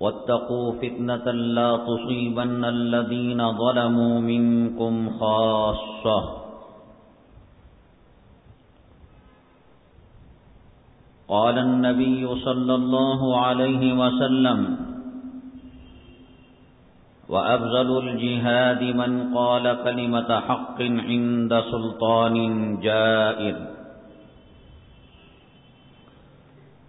واتقوا فتنة لا تصيبن الذين ظلموا منكم خاصة. قال النبي صلى الله عليه وسلم وأفضل الجهاد من قال كلمة حق عند سلطان جائر.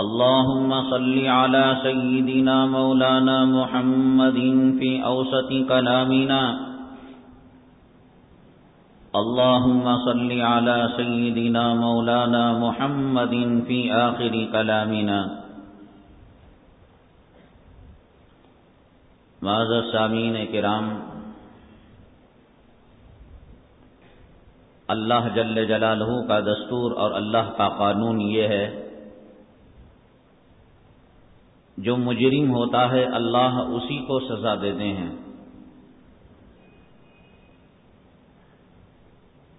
اللهم صل على سيدنا مولانا محمد في أوسط كلامنا. اللهم صل على سيدنا مولانا محمد في آخر كلامنا. ماذا سامین کرام، اللہ جل جلالہ کا دستور اور اللہ کا قانون یہ ہے جو مجرم ہوتا ہے، اللہ اسی کو سزا دیتے ہیں۔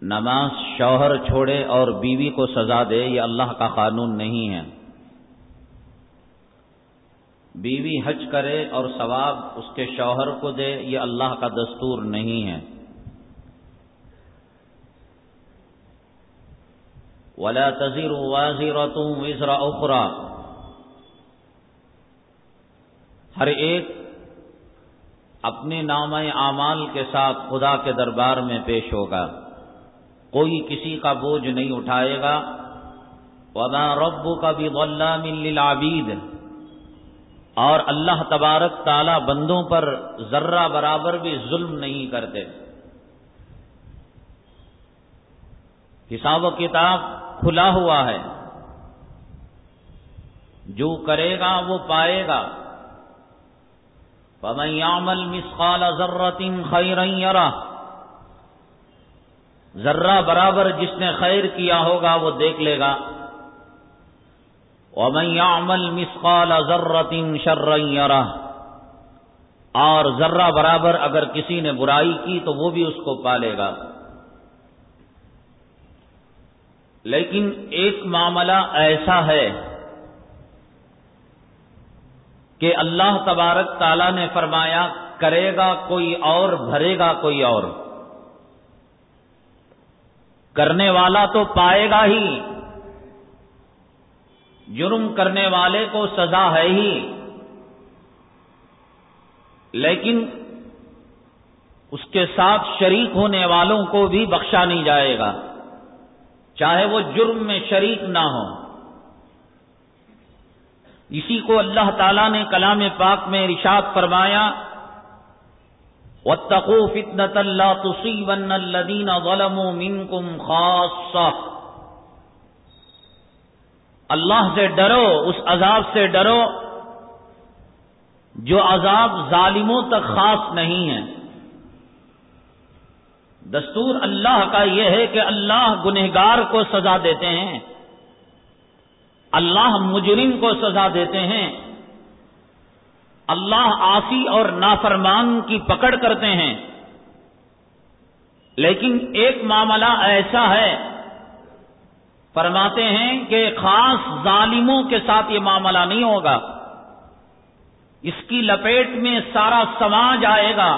نماز شوہر چھوڑے اور بیوی کو سزا دے، یہ اللہ کا قانون نہیں ہے۔ بیوی حج کرے اور ثواب اس کے شوہر کو دے، یہ اللہ کا دستور نہیں ہے۔ ولا تذر واضح وزر اخرا ہر ایک اپنے نام اعمال کے ساتھ خدا کے دربار میں پیش ہوگا۔ کوئی کسی کا بوجھ نہیں اٹھائے گا۔ ودا رب کا بھی للعبید اور اللہ تبارک تعالی بندوں پر ذرہ برابر بھی ظلم نہیں کرتے۔ حساب و کتاب کھلا ہوا ہے۔ جو کرے گا وہ پائے گا۔ فمن يعمل مثقال ذرة خيرا يره. ذرہ برابر جس نے خیر کیا ہوگا وہ دیکھ لے گا. ومن يعمل مثقال ذرة شرا يره. اور ذرہ برابر اگر کسی نے برائی کی تو وہ بھی اس کو پالے گا. لیکن ایک معاملہ ایسا ہے کہ اللہ تبارک تعالیٰ نے فرمایا، کرے گا کوئی اور، بھرے گا کوئی اور۔ کرنے والا تو پائے گا ہی۔ جرم کرنے والے کو سزا ہے ہی۔ لیکن اس کے ساتھ شریک ہونے والوں کو بھی بخشا نہیں جائے گا، چاہے وہ جرم میں شریک نہ ہو اسی کو اللہ تعالیٰ نے کلام پاک میں رشاد فرمایا، وَاتَّقُوا فِتْنَةً لَا تُصِيبَنَّ الَّذِينَ ظَلَمُوا مِنْكُمْ خَاصَّةً۔ اللہ سے ڈرو، اس عذاب سے ڈرو جو عذاب ظالموں تک خاص نہیں ہے۔ دستور اللہ کا یہ ہے کہ اللہ گنہگار کو سزا دیتے ہیں۔ اللہ مجرم کو سزا دیتے ہیں اللہ آسی اور نافرمان کی پکڑ کرتے ہیں لیکن ایک معاملہ ایسا ہے فرماتے ہیں کہ خاص ظالموں کے ساتھ یہ معاملہ نہیں ہوگا اس کی لپیٹ میں سارا سماج آئے گا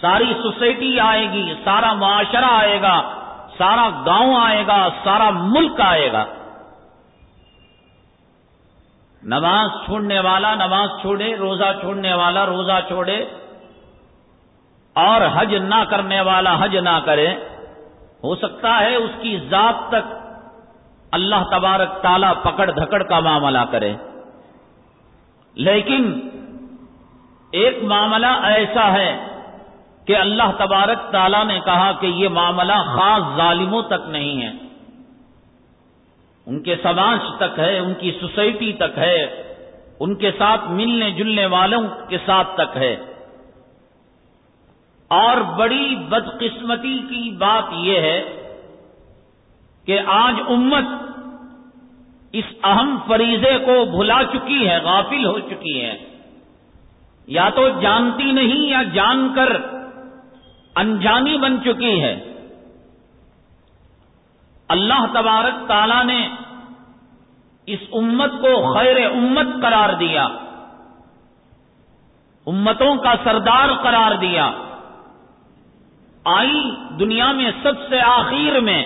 ساری سوسائٹی آئے گی سارا معاشرہ آئے گا سارا گاؤں آئے گا سارا ملک آئے گا نماز چھوڑنے والا نماز چھوڑے، روزہ چھوڑنے والا روزہ چھوڑے، اور حج نہ کرنے والا حج نہ کرے، ہو سکتا ہے اس کی ذات تک اللہ تبارک تالا پکڑ دھکڑ کا معاملہ کرے۔ لیکن ایک معاملہ ایسا ہے کہ اللہ تبارک تعالیٰ نے کہا کہ یہ معاملہ خاص ظالموں تک نہیں ہے۔ ان کے سماج تک ہے، ان کی سوسائٹی تک ہے، ان کے ساتھ ملنے جلنے والوں کے ساتھ تک ہے۔ اور بڑی بدقسمتی کی بات یہ ہے کہ آج امت اس اہم فریضے کو بھلا چکی ہے، غافل ہو چکی ہے۔ یا تو جانتی نہیں یا جان کر انجانی بن چکی ہے۔ اللہ تبارک تعالی نے اس امت کو خیر امت قرار دیا، امتوں کا سردار قرار دیا۔ آئی دنیا میں سب سے آخر میں،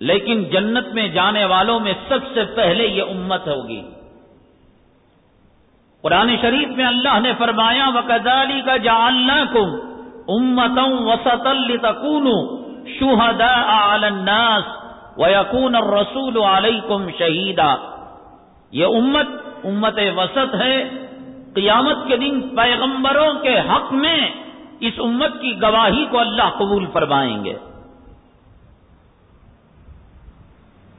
لیکن جنت میں جانے والوں میں سب سے پہلے یہ امت ہوگی۔ قرآن شریف میں اللہ نے فرمایا وکدالی کا جالنا کم امتوں وسط الکون شہدا الناس و یقون رسول علیکم شہیدا یہ امت امت وسط ہے۔ قیامت کے دن پیغمبروں کے حق میں اس امت کی گواہی کو اللہ قبول فرمائیں گے۔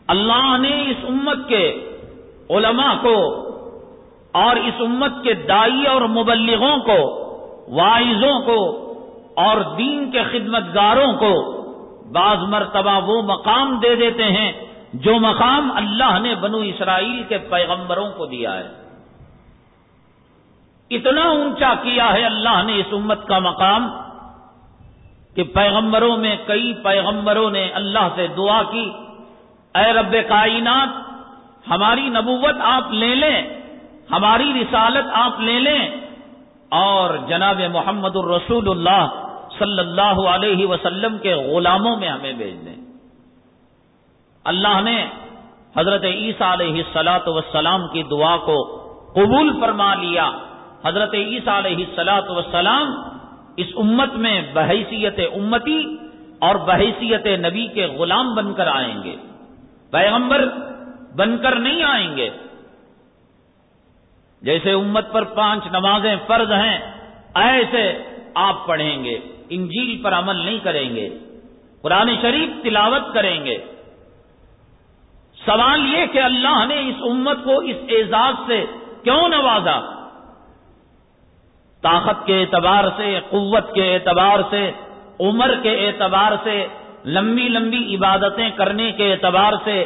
اللہ نے اس امت کے علماء کو اور اس امت کے دائی اور مبلغوں کو، وائزوں کو اور دین کے خدمت گاروں کو بعض مرتبہ وہ مقام دے دیتے ہیں جو مقام اللہ نے بنو اسرائیل کے پیغمبروں کو دیا ہے۔ اتنا اونچا کیا ہے اللہ نے اس امت کا مقام کہ پیغمبروں میں کئی پیغمبروں نے اللہ سے دعا کی۔ اے رب کائنات، ہماری نبوت آپ لے لیں، ہماری رسالت آپ لے لیں۔ اور جناب محمد الرسول اللہ صلی اللہ علیہ وسلم کے غلاموں میں ہمیں بھیج دیں۔ اللہ نے حضرت عیسیٰ علیہ سلاۃ وسلام کی دعا کو قبول فرما لیا۔ حضرت عیسیٰ علیہ سلاۃ وسلام اس امت میں بحیثیت امتی اور بحیثیت نبی کے غلام بن کر آئیں گے۔ پیغمبر بن کر نہیں آئیں گے۔ جیسے امت پر پانچ نمازیں فرض ہیں، ایسے آپ پڑھیں گے۔ انجیل پر عمل نہیں کریں گے۔ قرآن شریف تلاوت کریں گے۔ سوال یہ کہ اللہ نے اس امت کو اس اعزاز سے کیوں نوازا؟ طاقت کے اعتبار سے، قوت کے اعتبار سے، عمر کے اعتبار سے، لمبی لمبی عبادتیں کرنے کے اعتبار سے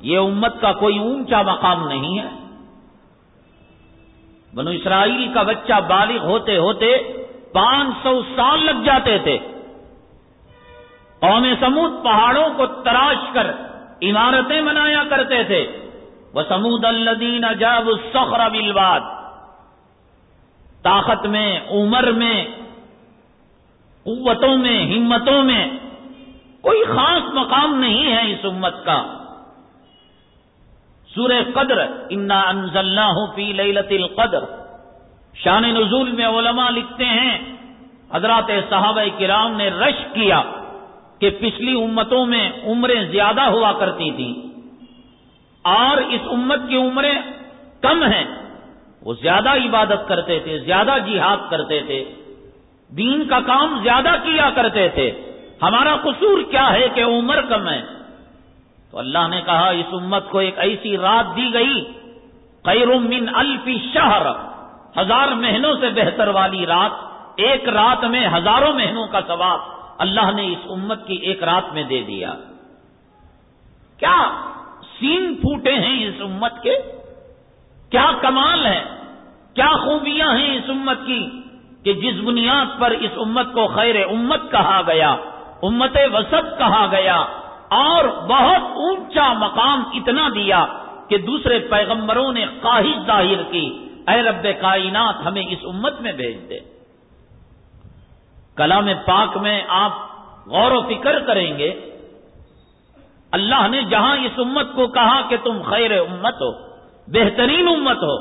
یہ امت کا کوئی اونچا مقام نہیں ہے۔ بنو اسرائیل کا بچہ بالغ ہوتے ہوتے پانچ سو سال لگ جاتے تھے۔ قوم سمود پہاڑوں کو تراش کر عمارتیں بنایا کرتے تھے۔ وہ سمود الدین اجاب سخر بلواد طاقت میں، عمر میں، قوتوں میں، ہمتوں میں۔ کوئی خاص مقام نہیں ہے اس امت کا۔ سورہ قدر، انا انزلنا فی لیلت القدر۔ شان نزول میں علماء لکھتے ہیں، حضرات صحابہ کرام نے رش کیا کہ پچھلی امتوں میں عمریں زیادہ ہوا کرتی تھیں۔ اور اس امت کی عمریں کم ہیں۔ وہ زیادہ عبادت کرتے تھے، زیادہ جہاد کرتے تھے۔ دین کا کام زیادہ کیا کرتے تھے۔ ہمارا قصور کیا ہے کہ عمر کم ہے؟ تو اللہ نے کہا، اس امت کو ایک ایسی رات دی گئی، خیر من الفی شہر۔ ہزار مہینوں سے بہتر والی رات، ایک رات میں ہزاروں مہینوں کا ثواب اللہ نے اس امت کی ایک رات میں دے دیا۔ کیا سین پھوٹے ہیں اس امت کے؟ کیا کمال ہے؟ کیا خوبیاں ہیں اس امت کی کہ جس بنیاد پر اس امت کو خیر امت کہا گیا، امت وسط کہا گیا اور بہت اونچا مقام اتنا دیا کہ دوسرے پیغمبروں نے خواہش ظاہر کی۔ اے رب کائنات ہمیں اس امت میں بھیج دے۔ کلام پاک میں آپ غور و فکر کریں گے، اللہ نے جہاں اس امت کو کہا کہ تم خیر امت ہو، بہترین امت ہو،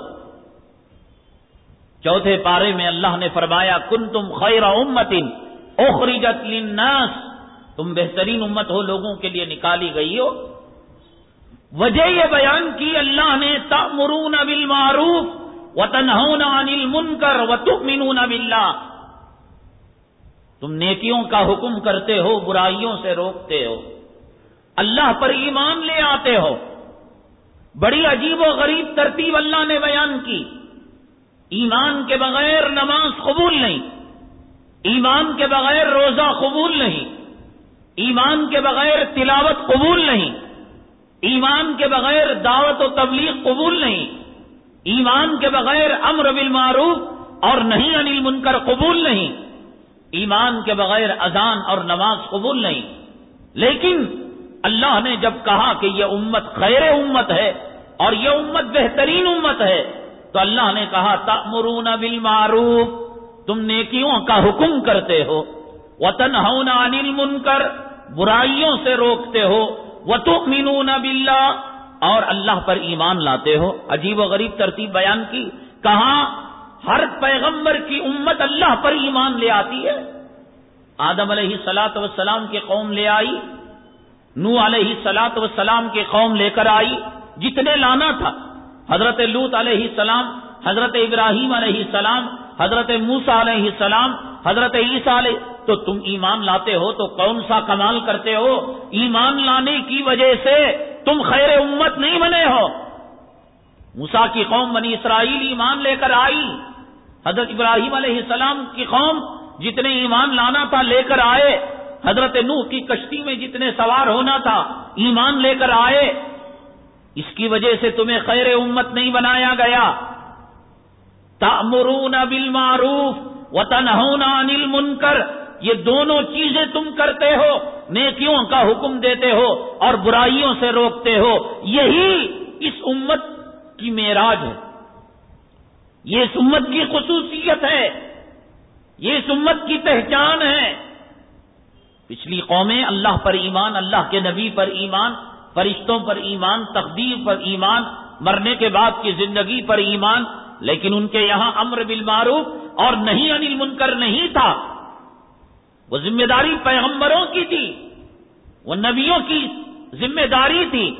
چوتھے پارے میں اللہ نے فرمایا کن تم خیر امت اخرجت للناس۔ تم بہترین امت ہو، لوگوں کے لیے نکالی گئی ہو۔ وجہ یہ بیان کی، اللہ نے تأمرون بالمعروف وتنہون عن المنکر وتؤمنون باللہ تم نیکیوں کا حکم کرتے ہو، برائیوں سے روکتے ہو۔ اللہ پر ایمان لے آتے ہو۔ بڑی عجیب و غریب ترتیب اللہ نے بیان کی۔ ایمان کے بغیر نماز قبول نہیں۔ ایمان کے بغیر روزہ قبول نہیں۔ ایمان کے بغیر تلاوت قبول نہیں۔ ایمان کے بغیر دعوت و تبلیغ قبول نہیں۔ ایمان کے بغیر امر بالمعروف اور نہیں انل منکر قبول نہیں۔ ایمان کے بغیر اذان اور نماز قبول نہیں۔ لیکن اللہ نے جب کہا کہ یہ امت خیر امت ہے اور یہ امت بہترین امت ہے، تو اللہ نے کہا، تأمرون بالمعروف، تم نیکیوں کا حکم کرتے ہو۔ وطن ہونا انل منکر برائیوں سے روکتے ہو۔ وہ تو اور اللہ پر ایمان لاتے ہو عجیب و غریب ترتیب بیان کی کہاں ہر پیغمبر کی امت اللہ پر ایمان لے آتی ہے آدم علیہ سلاط وسلام کی قوم لے آئی نو علیہ سلاط وسلام کی قوم لے کر آئی جتنے لانا تھا حضرت لوت علیہ السلام، حضرت ابراہیم علیہ السلام، حضرت موسا علیہ السلام، حضرت عیسیٰ علیہ، تو تم ایمان لاتے ہو تو کون سا کمال کرتے ہو؟ ایمان لانے کی وجہ سے تم خیر امت نہیں بنے ہو۔ موسا کی قوم بنی اسرائیل ایمان لے کر آئی۔ حضرت ابراہیم علیہ السلام کی قوم جتنے ایمان لانا تھا لے کر آئے۔ حضرت نوح کی کشتی میں جتنے سوار ہونا تھا ایمان لے کر آئے۔ اس کی وجہ سے تمہیں خیر امت نہیں بنایا گیا۔ تامرون بالمعروف وتنہون عن المنکر۔ یہ دونوں چیزیں تم کرتے ہو، نیکیوں کا حکم دیتے ہو اور برائیوں سے روکتے ہو، یہی اس امت کی معراج ہے۔ یہ اس امت کی خصوصیت ہے۔ یہ اس امت کی پہچان ہے۔ پچھلی قومیں اللہ پر ایمان، اللہ کے نبی پر ایمان، فرشتوں پر ایمان، تقدیر پر ایمان، مرنے کے بعد کی زندگی پر ایمان، لیکن ان کے یہاں امر بالمعروف اور نہیں انل منکر نہیں تھا۔ وہ ذمہ داری پیغمبروں کی تھی، وہ نبیوں کی ذمہ داری تھی۔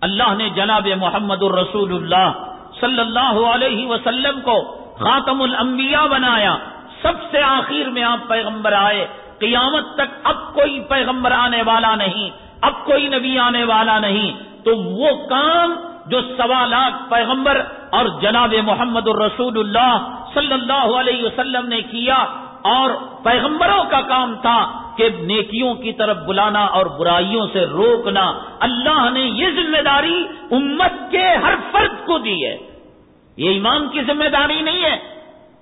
اللہ نے جناب محمد الرسول اللہ صلی اللہ علیہ وسلم کو خاتم الانبیاء بنایا۔ سب سے آخر میں آپ پیغمبر آئے۔ قیامت تک اب کوئی پیغمبر آنے والا نہیں، اب کوئی نبی آنے والا نہیں۔ تو وہ کام جو سوا لاکھ پیغمبر اور جناب محمد الرسول اللہ صلی اللہ علیہ وسلم نے کیا اور پیغمبروں کا کام تھا کہ نیکیوں کی طرف بلانا اور برائیوں سے روکنا۔ اللہ نے یہ ذمہ داری امت کے ہر فرد کو دی ہے۔ یہ امام کی ذمہ داری نہیں ہے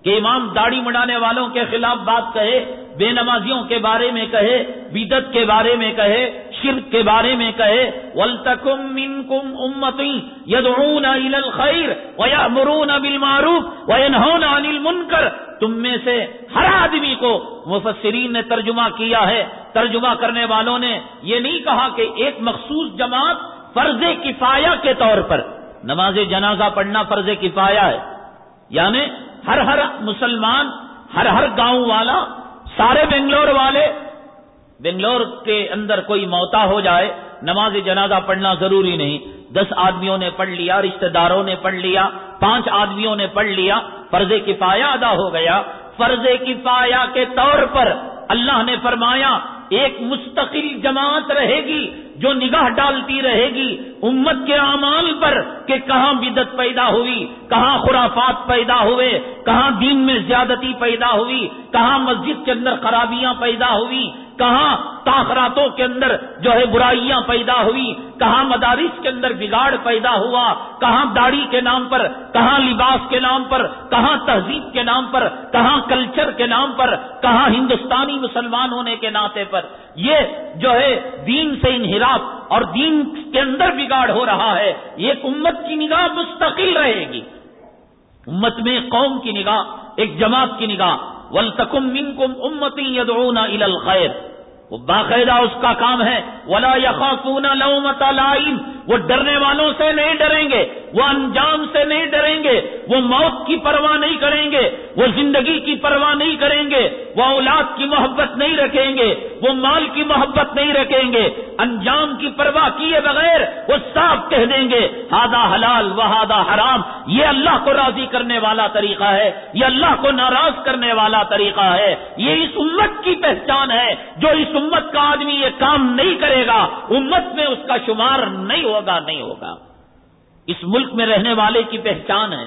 کہ امام داڑھی مڈانے والوں کے خلاف بات کہے، بے نمازیوں کے بارے میں کہے بدت کے بارے میں کہے۔ شرک کے بارے میں کہے ولتکم منکم امتی یدعون الى الخیر ویامرون بالمعروف وینہون عن المنکر تم میں سے ہر آدمی کو مفسرین نے ترجمہ کیا ہے۔ ترجمہ کرنے والوں نے یہ نہیں کہا کہ ایک مخصوص جماعت فرض کفایہ کے طور پر نماز جنازہ پڑھنا فرض کفایہ ہے۔ یعنی ہر ہر مسلمان، ہر ہر گاؤں والا، سارے بنگلور والے بنگلور کے اندر کوئی موتا ہو جائے، نماز جنازہ پڑھنا ضروری نہیں۔ دس آدمیوں نے پڑھ لیا، رشتہ داروں نے پڑھ لیا، پانچ آدمیوں نے پڑھ لیا، فرض کفایا ادا ہو گیا۔ فرض کفایا کے طور پر اللہ نے فرمایا، ایک مستقل جماعت رہے گی جو نگاہ ڈالتی رہے گی امت کے اعمال پر کہ کہاں بدت پیدا ہوئی، کہاں خرافات پیدا ہوئے، کہاں دین میں زیادتی پیدا ہوئی، کہاں مسجد کے اندر خرابیاں پیدا ہوئی۔ کہاں تاخراتوں کے اندر جو ہے برائیاں پیدا ہوئی؟ کہاں مدارس کے اندر بگاڑ پیدا ہوا؟ کہاں داڑھی کے نام پر؟ کہاں لباس کے نام پر؟ کہاں تہذیب کے نام پر؟ کہاں کلچر کے نام پر؟ کہاں ہندوستانی مسلمان ہونے کے ناطے پر؟ یہ جو ہے دین سے انحراف اور دین کے اندر بگاڑ ہو رہا ہے ایک امت کی نگاہ مستقل رہے گی۔ امت میں قوم کی نگاہ، ایک جماعت کی نگاہ ولتكن منكم أمة يدعون إلى الخير. وہ باقاعدہ اس کا کام ہے۔ ولا یخافون لومت لائم وہ ڈرنے والوں سے نہیں ڈریں گے۔ وہ انجام سے نہیں ڈریں گے۔ وہ موت کی پرواہ نہیں کریں گے۔ وہ زندگی کی پرواہ نہیں کریں گے۔ وہ اولاد کی محبت نہیں رکھیں گے۔ وہ مال کی محبت نہیں رکھیں گے۔ انجام کی پرواہ کیے بغیر وہ صاف کہہ دیں گے ہادہ حلال و ہادہ حرام. یہ اللہ کو راضی کرنے والا طریقہ ہے۔ یہ اللہ کو ناراض کرنے والا طریقہ ہے۔ یہ اس امت کی پہچان ہے جو اس امت کا آدمی یہ کام نہیں کرے گا، امت میں اس کا شمار نہیں ہوگا نہیں ہوگا۔ اس ملک میں رہنے والے کی پہچان ہے،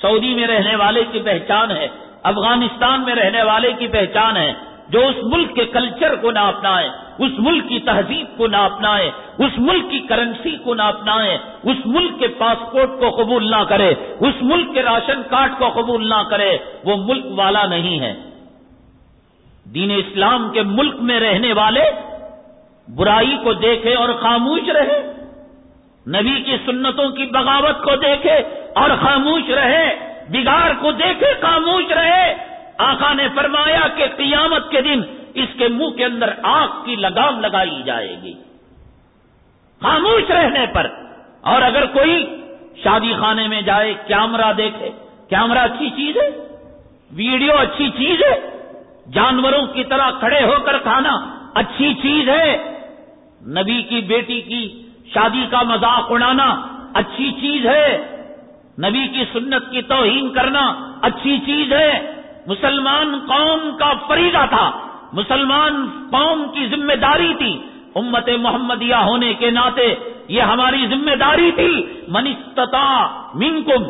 سعودی میں رہنے والے کی پہچان ہے، افغانستان میں رہنے والے کی پہچان ہے۔ جو اس ملک کے کلچر کو نہ اپنائے، اس ملک کی تہذیب کو نہ اپنائے، اس ملک کی کرنسی کو نہ اپنائے، اس ملک کے پاسپورٹ کو قبول نہ کرے، اس ملک کے راشن کارڈ کو قبول نہ کرے، وہ ملک والا نہیں ہے۔ دین اسلام کے ملک میں رہنے والے برائی کو دیکھے اور خاموش رہے، نبی کی سنتوں کی بغاوت کو دیکھے اور خاموش رہے، بگاڑ کو دیکھے، خاموش رہے۔ آقا نے فرمایا کہ قیامت کے دن اس کے منہ کے اندر آگ کی لگام لگائی جائے گی۔ خاموش رہنے پر۔ اور اگر کوئی شادی خانے میں جائے، کیمرہ دیکھے۔ کیمرہ اچھی چیز ہے؟ ویڈیو اچھی چیز ہے؟ جانوروں کی طرح کھڑے ہو کر کھانا اچھی چیز ہے۔ نبی کی بیٹی کی شادی کا مذاق اڑانا اچھی چیز ہے۔ نبی کی سنت کی توہین کرنا اچھی چیز ہے۔ مسلمان قوم کا فریضہ تھا۔ مسلمان قوم کی ذمہ داری تھی۔ امت محمدیہ ہونے کے ناطے یہ ہماری ذمہ داری تھی۔ من استطاع منکم،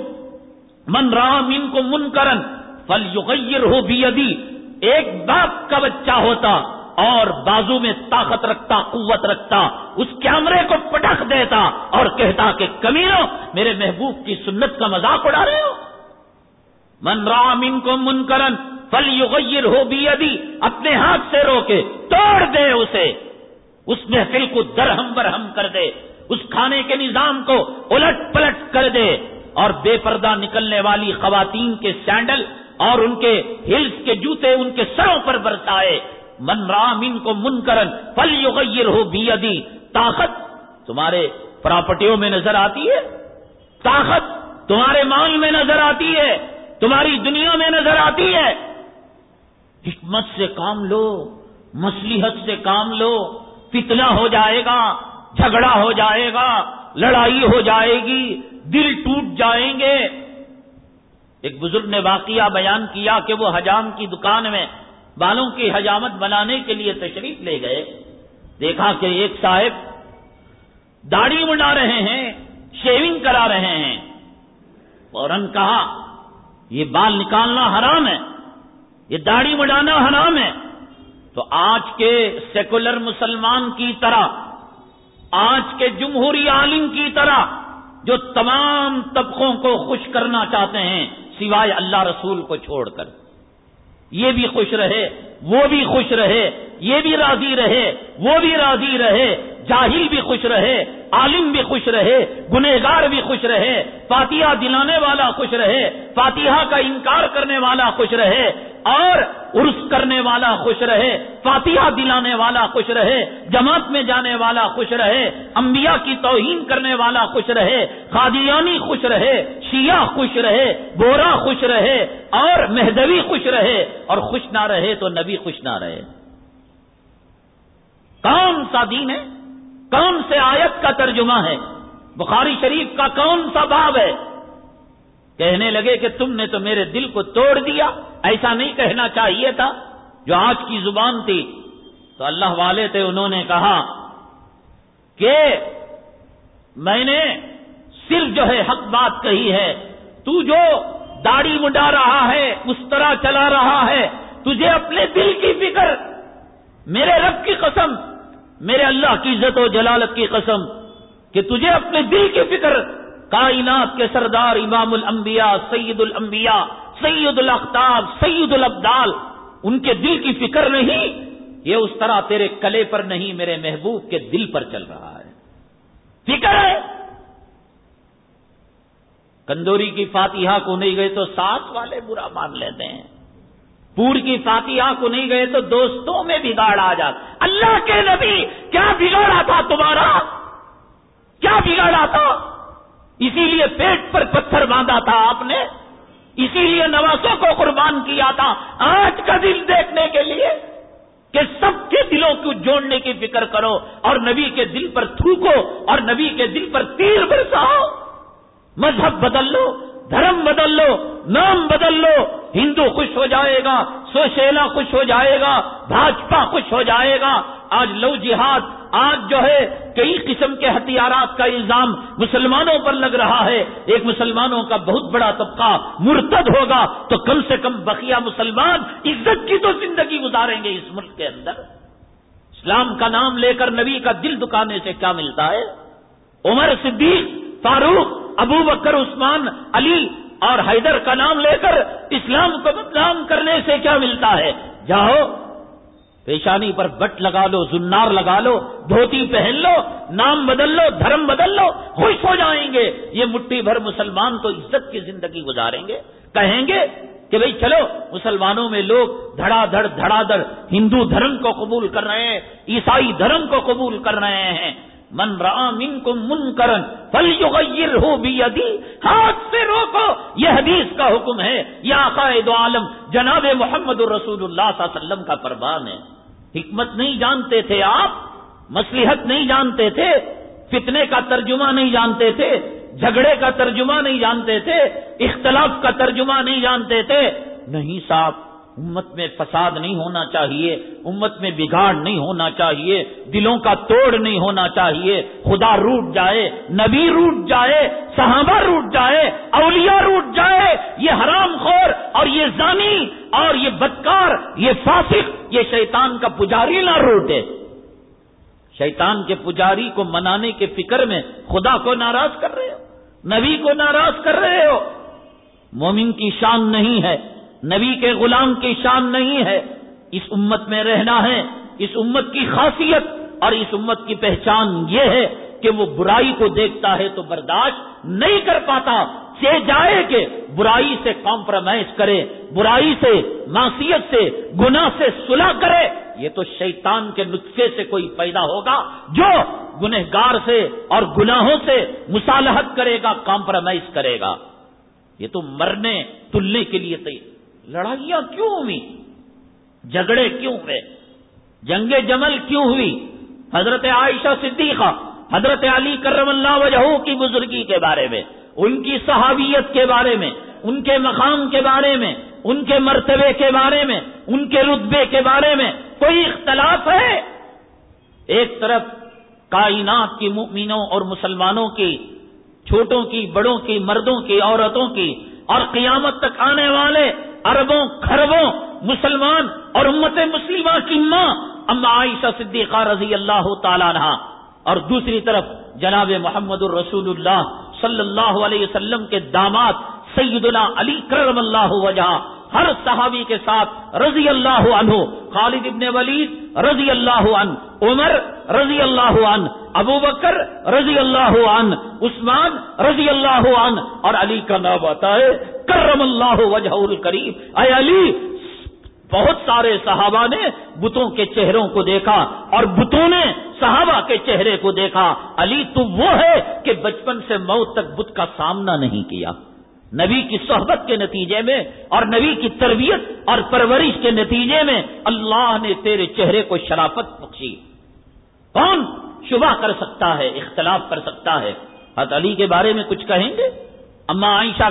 من رہا من کو من کرن فل ہو بھی ایک باپ کا بچہ ہوتا اور بازو میں طاقت رکھتا، قوت رکھتا، اس کیمرے کو پٹخ دیتا اور کہتا کہ کمینو، میرے محبوب کی سنت کا مذاق اڑا رہے ہو؟ من رام ان کو منکرن فل یغیر ہو بھی اپنے ہاتھ سے روکے، توڑ دے اسے۔ اس محفل کو درہم برہم کر دے، اس کھانے کے نظام کو الٹ پلٹ کر دے اور بے پردہ نکلنے والی خواتین کے سینڈل اور ان کے ہلس کے جوتے ان کے سروں پر برسائے۔ من رام ان کو من کرن پل یغیر ہو بھی طاقت تمہارے پراپرٹیوں میں نظر آتی ہے۔ طاقت تمہارے مال میں نظر آتی ہے۔ تمہاری دنیا میں نظر آتی ہے۔ حکمت سے کام لو مسلحت سے کام لو۔ فتنہ ہو جائے گا، جھگڑا ہو جائے گا، لڑائی ہو جائے گی، دل ٹوٹ جائیں گے۔ ایک بزرگ نے واقعہ بیان کیا کہ وہ حجام کی دکان میں بالوں کی حجامت بنانے کے لیے تشریف لے گئے۔ دیکھا کہ ایک صاحب داڑھی بنا رہے ہیں، شیونگ کرا رہے ہیں۔ فوراً کہا، یہ بال نکالنا حرام ہے، یہ داڑھی بڑھانا حرام ہے۔ تو آج کے سیکولر مسلمان کی طرح، آج کے جمہوری عالم کی طرح جو تمام طبقوں کو خوش کرنا چاہتے ہیں سوائے اللہ رسول کو چھوڑ کر۔ یہ بھی خوش رہے وہ بھی خوش رہے یہ بھی راضی رہے وہ بھی راضی رہے جاہل بھی خوش رہے عالم بھی خوش رہے گنہگار بھی خوش رہے فاتحہ دلانے والا خوش رہے فاتحہ کا انکار کرنے والا خوش رہے اور عرس کرنے والا خوش رہے فاتحہ دلانے والا خوش رہے جماعت میں جانے والا خوش رہے انبیاء کی توہین کرنے والا خوش رہے قادیانی خوش رہے شیعہ خوش رہے بورا خوش رہے اور مہدوی خوش رہے اور خوش نہ رہے تو نبی خوش نہ رہے۔ کون سا دین ہے؟ کون سے آیت کا ترجمہ ہے؟ بخاری شریف کا کون سا باب ہے؟ کہنے لگے کہ تم نے تو میرے دل کو توڑ دیا، ایسا نہیں کہنا چاہیے تھا، جو آج کی زبان تھی۔ تو اللہ والے تھے، انہوں نے کہا کہ میں نے صرف جو ہے، حق بات کہی ہے۔ تو جو داڑھی مڈا رہا ہے، اس طرح چلا رہا ہے۔ تجھے اپنے دل کی فکر، میرے رب کی قسم، میرے اللہ کی عزت و جلالت کی قسم کہ تجھے اپنے دل کی فکر۔ کائنات کے سردار امام الانبیاء، سید الانبیاء، سید الاختاب، سید الابدال، ان کے دل کی فکر نہیں، یہ اس طرح تیرے کلے پر نہیں، میرے محبوب کے دل پر چل رہا ہے۔ فکر ہے؟ کندوری کی فاتحہ کو نہیں گئے تو ساتھ والے برا مان لیتے ہیں۔ پور کی فاتحہ کو نہیں گئے تو دوستوں میں بگاڑ آ جاتا۔ اللہ کے نبی، کیا بگاڑا تھا تمہارا؟ کیا بگاڑا تھا اسی لیے پیٹ پر پتھر باندھا تھا آپ نے۔ اسی لیے نوازوں کو قربان کیا تھا۔ آج کا دل دیکھنے کے لیے کہ سب کے دلوں کو جوڑنے کی فکر کرو اور نبی کے دل پر تھوکو اور نبی کے دل پر تیر برساؤ۔ مذہب بدل لو۔ دھرم بدل لو، نام بدل لو، ہندو خوش ہو جائے گا، سوشیلا خوش ہو جائے گا، بھاجپا خوش ہو جائے گا۔ آج لو جہاد، آج جو ہے، کئی قسم کے ہتھیارات کا الزام مسلمانوں پر لگ رہا ہے۔ ایک مسلمانوں کا بہت بڑا طبقہ مرتد ہوگا تو کم سے کم بقیہ مسلمان عزت کی تو زندگی گزاریں گے اس ملک کے اندر۔ اسلام کا نام لے کر نبی کا دل دکانے سے کیا ملتا ہے؟ عمر صدیق، فاروق ابو بکر، عثمان، علی اور حیدر کا نام لے کر اسلام کو بدنام کرنے سے کیا ملتا ہے؟ جاؤ، پیشانی پر بٹ لگا لو، زنار لگا لو، دھوتی پہن لو، نام بدل لو، دھرم بدل لو، خوش ہو جائیں گے۔ یہ مٹھی بھر مسلمان تو عزت کی زندگی گزاریں گے۔ کہیں گے کہ بھئی چلو، مسلمانوں میں لوگ دھڑا دھڑ دھڑا دھڑ، ہندو دھرم کو قبول کر رہے ہیں، عیسائی دھرم کو قبول کر رہے ہیں۔ من رام کو من کرن فل ہو بھی ہاتھ سے روکو، یہ حدیث کا حکم ہے یہ عقائد عالم، جناب محمد الرسول اللہ صلی اللہ علیہ وسلم کا پروان ہے۔ حکمت نہیں جانتے تھے آپ مسلحت نہیں جانتے تھے، فتنے کا ترجمہ نہیں جانتے تھے، جھگڑے کا ترجمہ نہیں جانتے تھے، اختلاف کا ترجمہ نہیں جانتے تھے۔ نہیں صاحب امت میں فساد نہیں ہونا چاہیے، امت میں بگاڑ نہیں ہونا چاہیے، دلوں کا توڑ نہیں ہونا چاہیے، خدا روٹ جائے، نبی روٹ جائے، صحابہ روٹ جائے، اولیاء روٹ جائے، یہ حرام خور اور یہ زانی اور یہ بدکار، یہ فاسق، یہ شیطان کا پجاری نہ روٹے۔ شیطان کے پجاری کو منانے کے فکر میں خدا کو ناراض کر رہے ہو، نبی کو ناراض کر رہے ہو۔ مومن کی شان نہیں ہے۔ نبی کے غلام کی شان نہیں ہے، اس امت میں رہنا ہے، اس امت کی خاصیت اور اس امت کی پہچان یہ ہے کہ وہ برائی کو دیکھتا ہے تو برداشت نہیں کر پاتا۔ سے جائے کہ برائی سے کمپرومائز کرے، برائی سے، معصیت سے، گناہ سے صلح کرے، یہ تو شیطان کے نسخے سے کوئی پیدا ہوگا جو گنہگار سے اور گناہوں سے مصالحت کرے گا کمپرومائز کرے گا۔ یہ تو مرنے، تلنے کے لیے تیار۔ لڑائیاں کیوں ہوئی جھگڑے کیوں ہوئے؟ جنگ جمل کیوں ہوئی؟ حضرت عائشہ صدیقہ، حضرت علی کرم اللہ وجہ کی بزرگی کے بارے میں، ان کی صحابیت کے بارے میں، ان کے مقام کے بارے میں، ان کے مرتبے کے بارے میں، ان کے رتبے کے بارے میں کوئی اختلاف ہے؟ ایک طرف کائنات کی مؤمنوں اور مسلمانوں کی، چھوٹوں کی، بڑوں کی، مردوں کی، عورتوں کی اور قیامت تک آنے والے اربوں خربوں مسلمان اور امت مسلمہ کی ماں اما عائشہ صدیقہ رضی اللہ تعالیٰ رہا اور دوسری طرف جناب محمد الرسول اللہ صلی اللہ علیہ وسلم کے داماد سیدنا علی کرم اللہ وجہ۔ ہر صحابی کے ساتھ رضی اللہ عنہ، خالد ابن ولید رضی اللہ عنہ، عمر رضی اللہ عنہ، ابو بکر رضی اللہ عنہ، عثمان رضی اللہ عنہ اور علی کا نام آتا ہے، کرم اللہ وجہ الکریم۔ اے علی، بہت سارے صحابہ نے بتوں کے چہروں کو دیکھا اور بتوں نے صحابہ کے چہرے کو دیکھا۔ علی، تو وہ ہے کہ بچپن سے موت تک بت کا سامنا نہیں کیا۔ نبی کی صحبت کے نتیجے میں اور نبی کی تربیت اور پرورش کے نتیجے میں اللہ نے تیرے چہرے کو شرافت بخشی۔ کون شبہ کر سکتا ہے، اختلاف کر سکتا ہے؟ حت علی کے بارے میں کچھ کہیں گے؟ اما عائشہ،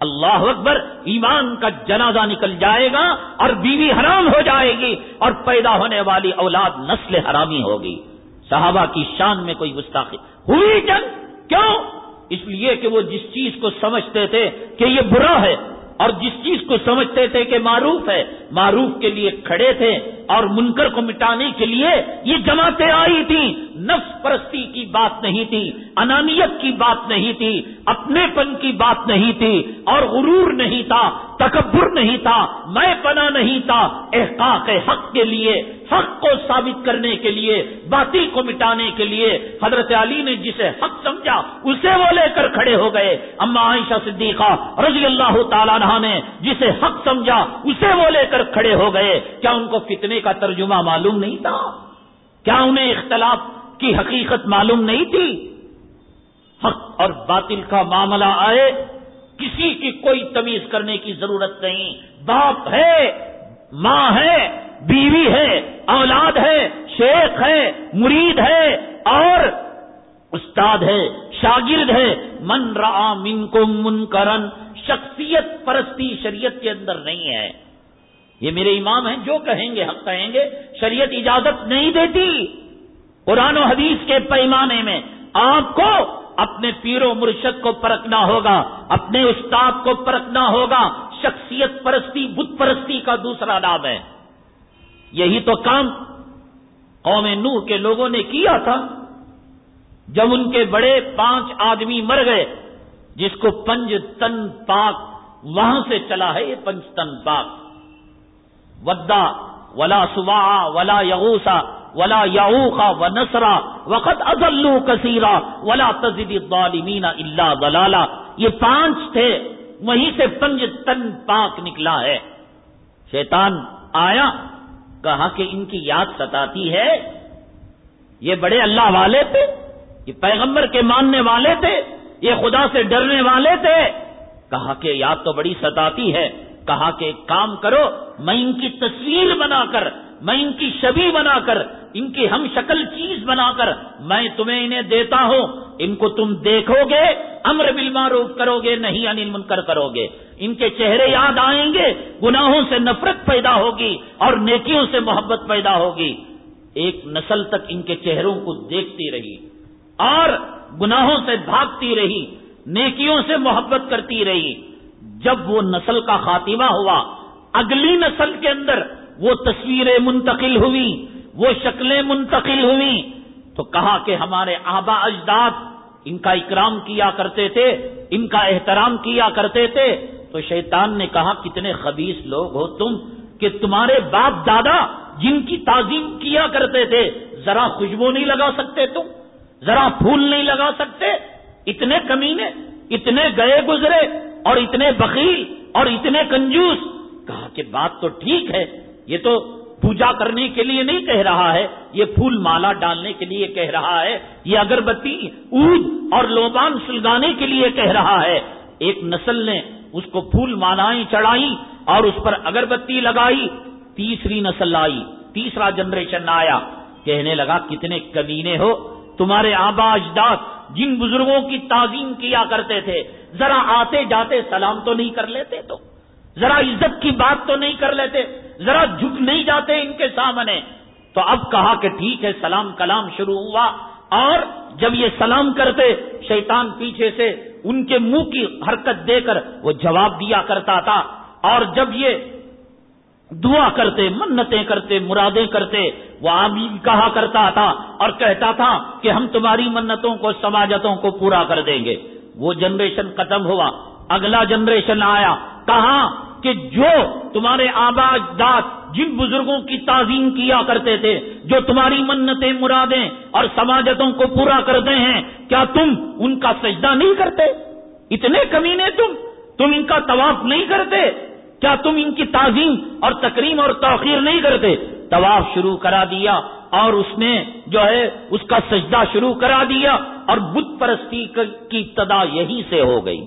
اللہ اکبر، ایمان کا جنازہ نکل جائے گا اور بیوی حرام ہو جائے گی اور پیدا ہونے والی اولاد نسل حرامی ہوگی۔ صحابہ کی شان میں کوئی گستاخی ہوئی جنگ؟ کیوں؟ اس لیے کہ وہ جس چیز کو سمجھتے تھے کہ یہ برا ہے اور جس چیز کو سمجھتے تھے کہ معروف ہے، معروف کے لیے کھڑے تھے اور منکر کو مٹانے کے لیے یہ جماعتیں آئی تھی نفس پرستی کی بات نہیں تھی، انانیت کی بات نہیں تھی، اپنے پن کی بات نہیں تھی اور غرور نہیں تھا، تکبر نہیں تھا، میں پنا نہیں تھا، احقاق حق کے لیے حق کو ثابت کرنے کے لیے، باطل کو مٹانے کے لیے حضرت علی نے جسے حق سمجھا، اسے وہ لے کر کھڑے ہو گئے۔ اما عائشہ صدیقہ رضی اللہ تعالیٰ نے جسے حق سمجھا، اسے وہ لے کر کھڑے ہو گئے۔ کیا ان کو فتنے کا ترجمہ معلوم نہیں تھا؟ کیا انہیں اختلاف کی حقیقت معلوم نہیں تھی؟ حق اور باطل کا معاملہ آئے، کسی کی کوئی تمیز کرنے کی ضرورت نہیں۔ باپ ہے ماں ہے، بیوی ہے، اولاد ہے، شیخ ہے، مرید ہے اور استاد ہے، شاگرد ہے۔ من را من کو من کرن شخصیت پرستی شریعت کے اندر نہیں ہے۔ یہ میرے امام ہیں، جو کہیں گے حق کہیں گے، شریعت اجازت نہیں دیتی۔ قرآن و حدیث کے پیمانے میں آپ کو اپنے پیر و مرشد کو پرکھنا ہوگا، اپنے استاد کو پرکھنا ہوگا شخصیت پرستی، بت پرستی کا دوسرا نام ہے۔ یہی تو کام قوم نوح کے لوگوں نے کیا تھا۔ جب ان کے بڑے پانچ آدمی مر گئے، جس کو پنج تن پاک وہاں سے چلا ہے، یہ پنج تن پاک۔ ودا ولا سوا ولا یغوسا ولا یعوقا و نسرا وقت ازلو کثیرا ولا تزد الظالمین اللہ ولالا یہ پانچ تھے۔ وہیں سے پنج تن پاک نکلا ہے۔ شیطان آیا، کہا کہ ان کی یاد ستاتی ہے۔ یہ بڑے اللہ والے تھے، یہ پیغمبر کے ماننے والے تھے، یہ خدا سے ڈرنے والے تھے۔ کہا کہ یاد تو بڑی ستاتی ہے۔ کہا کہ ایک کام کرو، میں ان کی تصویر بنا کر، میں ان کی شبی بنا کر ان کی ہم شکل چیز بنا کر میں تمہیں انہیں دیتا ہوں۔ ان کو تم دیکھو گے، امر بالمعروف کرو گے نہیں انل منکر کرو گے۔ ان کے چہرے یاد آئیں گے، گناہوں سے نفرت پیدا ہوگی اور نیکیوں سے محبت پیدا ہوگی۔ ایک نسل تک ان کے چہروں کو دیکھتی رہی اور گناہوں سے بھاگتی رہی، نیکیوں سے محبت کرتی رہی۔ جب وہ نسل کا خاتمہ ہوا، اگلی نسل کے اندر وہ تصویریں منتقل ہوئی وہ شکلیں منتقل ہوئی تو کہا کہ ہمارے آبا اجداد ان کا اکرام کیا کرتے تھے، ان کا احترام کیا کرتے تھے۔ تو شیطان نے کہا، کتنے خبیص لوگ ہو تم کہ تمہارے باپ دادا جن کی تعظیم کیا کرتے تھے، ذرا خوشبو نہیں لگا سکتے تم، ذرا پھول نہیں لگا سکتے۔ اتنے کمینے، اتنے گئے گزرے اور اتنے بخیل اور اتنے کنجوس۔ کہا کہ بات تو ٹھیک ہے، یہ تو پوجا کرنے کے لیے نہیں کہہ رہا ہے، یہ پھول مالا ڈالنے کے لیے کہہ رہا ہے، یہ اگربتی اود اور لوبان سلگانے کے لیے کہہ رہا ہے۔ ایک نسل نے اس کو پھول مالائیں چڑھائی اور اس پر اگربتی لگائی۔ تیسری نسل آئی، تیسرا جنریشن آیا۔ کہنے لگا، کتنے کمینے ہو۔ تمہارے آبا اجداد جن بزرگوں کی تعظیم کیا کرتے تھے، ذرا آتے جاتے سلام تو نہیں کر لیتے تو، ذرا عزت کی بات تو نہیں کر لیتے۔ ذرا جھک نہیں جاتے ان کے سامنے۔ تو اب کہا کہ ٹھیک ہے، سلام کلام شروع ہوا۔ اور جب یہ سلام کرتے، شیطان پیچھے سے ان کے منہ کی حرکت دے کر وہ جواب دیا کرتا تھا۔ اور جب یہ دعا کرتے، منتیں کرتے، مرادیں کرتے، وہ آمین کہا کرتا تھا اور کہتا تھا کہ ہم تمہاری منتوں کو، سماجتوں کو پورا کر دیں گے۔ وہ جنریشن ختم ہوا، اگلا جنریشن آیا۔ کہا کہ جو تمہارے آبا اجداد جن بزرگوں کی تعظیم کیا کرتے تھے، جو تمہاری منتیں، مرادیں اور سماجتوں کو پورا کرتے ہیں، کیا تم ان کا سجدہ نہیں کرتے؟ اتنے کمینے تم تم ان کا طواف نہیں کرتے؟ کیا تم ان کی تعظیم اور تکریم اور توقیر نہیں کرتے؟ طواف شروع کرا دیا اور اس نے جو ہے، اس کا سجدہ شروع کرا دیا اور بت پرستی کی ابتدا یہی سے ہو گئی۔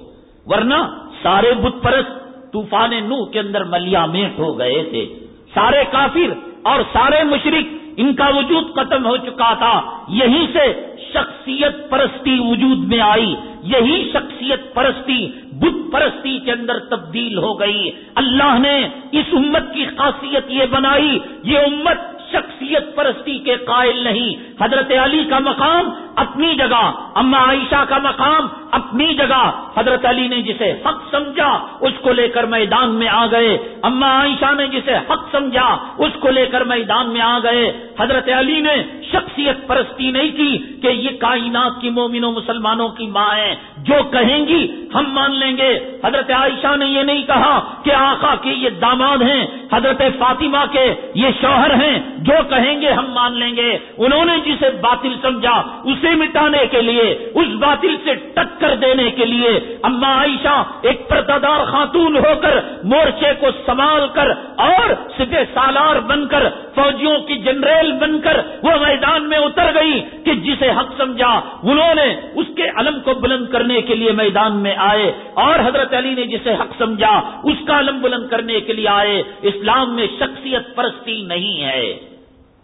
ورنہ سارے بت پرست طوفان نوح کے اندر ملیا میٹ ہو گئے تھے۔ سارے کافر اور سارے مشرق ان کا وجود ختم ہو چکا تھا۔ یہیں سے شخصیت پرستی وجود میں آئی۔ یہی شخصیت پرستی، بت پرستی کے اندر تبدیل ہو گئی۔ اللہ نے اس امت کی خاصیت یہ بنائی۔ یہ امت شخصیت پرستی کے قائل نہیں۔ حضرت علی کا مقام اپنی جگہ، اما عائشہ کا مقام اپنی جگہ۔ حضرت علی نے جسے حق سمجھا، اس کو لے کر میدان میں آ گئے۔ اما عائشہ نے جسے حق سمجھا، اس کو لے کر میدان میں آ گئے۔ حضرت علی نے شخصیت پرستی نہیں کی کہ یہ کائنات کی مومنوں مسلمانوں کی ماں ہے جو کہیں گی ہم مان لیں گے۔ حضرت عائشہ نے یہ نہیں کہا کہ آقا کے یہ داماد ہیں، حضرت فاطمہ کے یہ شوہر ہیں، جو کہیں گے ہم مان لیں گے۔ انہوں نے جسے باطل سمجھا، اسے مٹانے کے لیے، اس باطل سے ٹکر دینے کے لیے۔ اما عائشہ ایک پردار خاتون ہو کر مورچے کو سنبھال کر اور سدھے سالار بن کر، فوجیوں کی جنریل بن کر وہ میدان میں اتر گئی کہ جسے حق سمجھا۔ انہوں نے اس کے علم کو بلند کر کرنے کے لیے میدان میں آئے اور حضرت علی نے جسے حق سمجھا، اس کا علم بلند کرنے کے لیے آئے۔ اسلام میں شخصیت پرستی نہیں ہے۔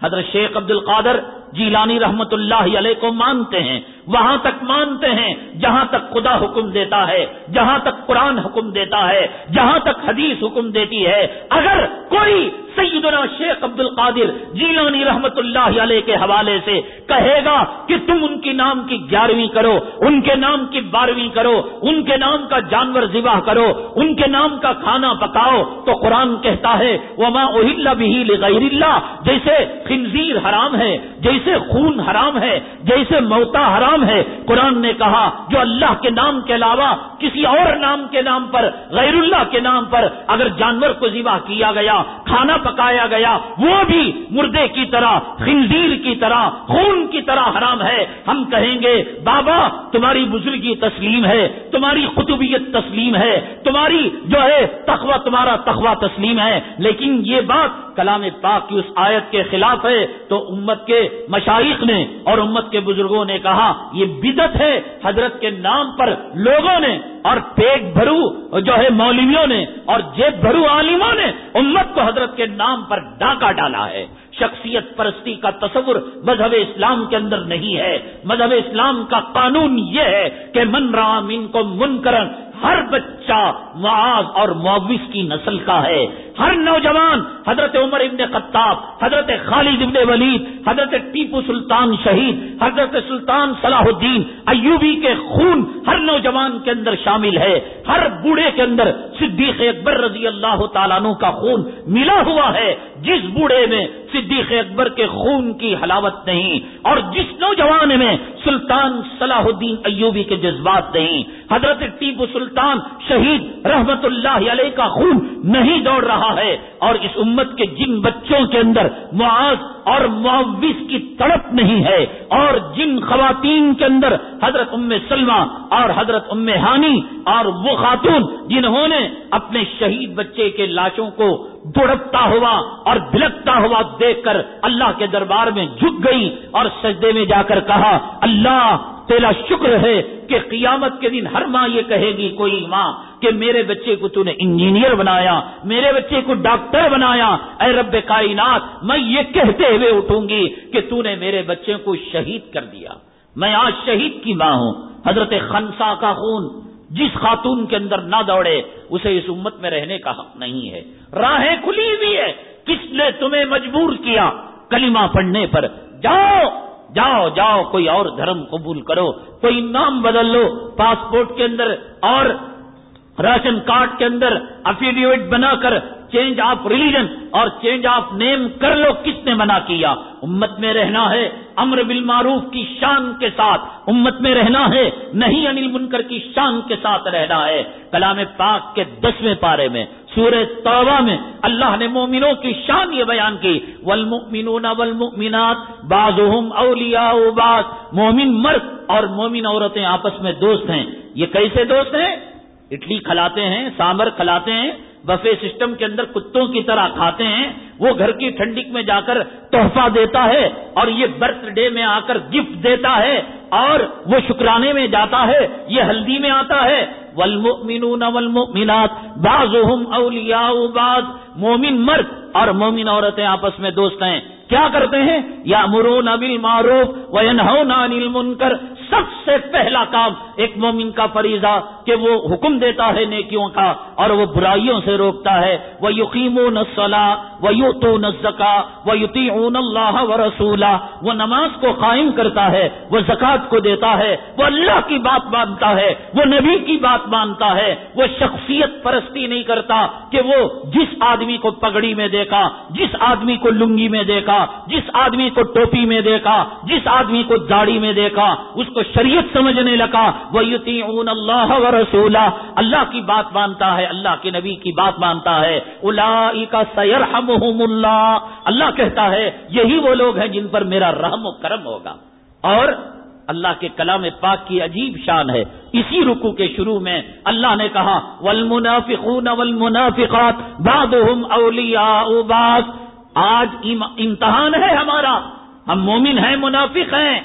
حضرت شیخ عبد القادر جیلانی رحمت اللہ علیہ کو مانتے ہیں۔ وہاں تک مانتے ہیں، جہاں تک خدا حکم دیتا ہے، جہاں تک قرآن حکم دیتا ہے، جہاں تک حدیث حکم دیتی ہے۔ اگر کوئی سیدنا شیخ عبد القادر جیلانی رحمت اللہ علیہ کے حوالے سے کہے گا کہ تم ان کے نام کی گیارہویں کرو، ان کے نام کی بارہویں کرو، ان کے نام کا جانور ذبح کرو، ان کے نام کا کھانا پکاؤ، تو قرآن کہتا ہے، وما اہل بھی لغیر اللہ جیسے خنزیر حرام ہے، جیسے خون حرام ہے، جیسے موتا حرام ہے۔ قرآن نے کہا، جو اللہ کے نام کے علاوہ کسی اور نام کے نام پر، غیر اللہ کے نام پر اگر جانور کو ذبح کیا گیا، کھانا پکایا گیا، وہ بھی مردے کی طرح، خنزیر کی طرح، خون کی طرح حرام ہے۔ ہم کہیں گے، بابا، تمہاری بزرگی تسلیم ہے، تمہاری قطبیت تسلیم ہے، تمہاری جو ہے تخوا تمہارا تخوا تسلیم ہے۔ لیکن یہ بات کلام پاک کی اس آیت کے خلاف ہے۔ تو امت کے مشائق نے اور امت کے بزرگوں نے کہا یہ بدت ہے حضرت کے نام پر لوگوں نے اور پیٹ بھرو جو ہے مولویوں نے اور جیب بھرو عالموں نے امت کو حضرت کے نام پر ڈاکہ ڈالا ہے۔ شخصیت پرستی کا تصور مذہب اسلام کے اندر نہیں ہے۔ مذہب اسلام کا قانون یہ ہے کہ من رام ان کو منکرن، ہر بچہ معاذ اور معوث کی نسل کا ہے۔ ہر نوجوان، حضرت عمر ابن خطاب، حضرت خالد ابن ولید، حضرت ٹیپو سلطان شہید، حضرت سلطان صلاح الدین ایوبی کے خون ہر نوجوان کے اندر شامل ہے۔ ہر بوڑھے کے اندر صدیق اکبر رضی اللہ تعالیٰ کا خون ملا ہوا ہے۔ جس بوڑھے میں صدیق اکبر کے خون کی حلاوت نہیں، اور جس نوجوان میں سلطان صلاح الدین ایوبی کے جذبات نہیں۔ حضرت ٹیپو سلطان شہید رحمت اللہ علیہ کا خون نہیں دوڑ رہا ہے اور اس امت کے جن بچوں کے اندر معاذ اور معوث کی تڑپ نہیں ہے اور جن خواتین کے اندر حضرت ام سلمہ اور حضرت ام ہانی اور وہ خاتون جنہوں نے اپنے شہید بچے کے لاشوں کو دوڑپتا ہوا اور بلکتا ہوا دیکھ کر اللہ کے دربار میں جھک گئی اور سجدے میں جا کر کہا، اللہ، تیرا شکر ہے کہ قیامت کے دن ہر ماں یہ کہے گی، کوئی ماں، کہ میرے بچے کو تو نے انجینئر بنایا، میرے بچے کو ڈاکٹر بنایا، اے رب کائنات، میں یہ کہتے ہوئے اٹھوں گی کہ تو نے میرے بچے کو شہید کر دیا۔ میں آج شہید کی ماں ہوں۔ حضرت خنسا کا خون جس خاتون کے اندر نہ دوڑے، اسے اس امت میں رہنے کا حق نہیں ہے۔ راہیں کھلی ہوئی ہے کس نے تمہیں مجبور کیا؟ کلمہ پڑھنے پر۔ جاؤ جاؤ جاؤ، کوئی اور دھرم قبول کرو، کوئی نام بدل لو۔ پاسپورٹ کے اندر اور راشن کارڈ کے اندر افیڈیوٹ بنا کر چینج آف ریلیجن اور چینج آف نیم کر لو کس نے منع کیا؟ امت میں رہنا ہے امر بالمعروف کی شان کے ساتھ۔ امت میں رہنا ہے، نہیں انل منکر کی شان کے ساتھ رہنا ہے۔ کلام پاک کے دسویں پارے میں، سورہ توبہ میں اللہ نے مومنوں کی شان یہ بیان کی۔ والمؤمنون والمؤمنات بعضهم اولیاء بعض۔ مومن مرد اور مومن عورتیں آپس میں دوست ہیں۔ یہ کیسے دوست ہیں؟ اڈلی کھلاتے ہیں سامبر کھلاتے ہیں بفے سسٹم کے اندر کتوں کی طرح کھاتے ہیں، وہ گھر کی ٹھنڈک میں جا کر تحفہ دیتا ہے اور یہ برتھ ڈے میں آ کر گفٹ دیتا ہے اور وہ شکرانے میں جاتا ہے، یہ ہلدی میں آتا ہے۔ والمؤمنون والمؤمنات بعضهم اولیاء بعض۔ مومن مرد اور مومن عورتیں آپس میں دوست ہیں۔ کیا کرتے ہیں؟ یا مرون ابل معروف و انہون عن المنکر۔ سب سے پہلا کام ایک مومن کا فریضہ کہ وہ حکم دیتا ہے نیکیوں کا اور وہ برائیوں سے روکتا ہے۔ وہ یقین و نسلا وہ یو تو نزکا وہ یوتی اون اللہ و رسولہ وہ نماز کو قائم کرتا ہے، وہ زکوٰۃ کو دیتا ہے، وہ اللہ کی بات مانتا ہے، وہ نبی کی بات مانتا ہے۔ وہ شخصیت پرستی نہیں کرتا کہ وہ جس آدمی کو پگڑی میں دیکھا، جس آدمی کو لنگی میں دیکھا، جس آدمی کو ٹوپی میں دیکھا، جس آدمی کو داڑھی میں دیکھا، اس کو شریعت سمجھنے لگا وہ یوتی اون اللہ و رسولہ اللہ کی بات مانتا ہے، اللہ کے نبی کی بات مانتا ہے۔ الا کا سیر اللہ اللہ کہتا ہے، یہی وہ لوگ ہیں جن پر میرا رحم و کرم ہوگا۔ اور اللہ کے کلام پاک کی عجیب شان ہے۔ اسی رکو کے شروع میں اللہ نے کہا، والمنافقون والمنافقات بعضهم اولیاء بعض۔ آج امتحان ہے ہمارا۔ ہم مومن ہیں، منافق ہیں۔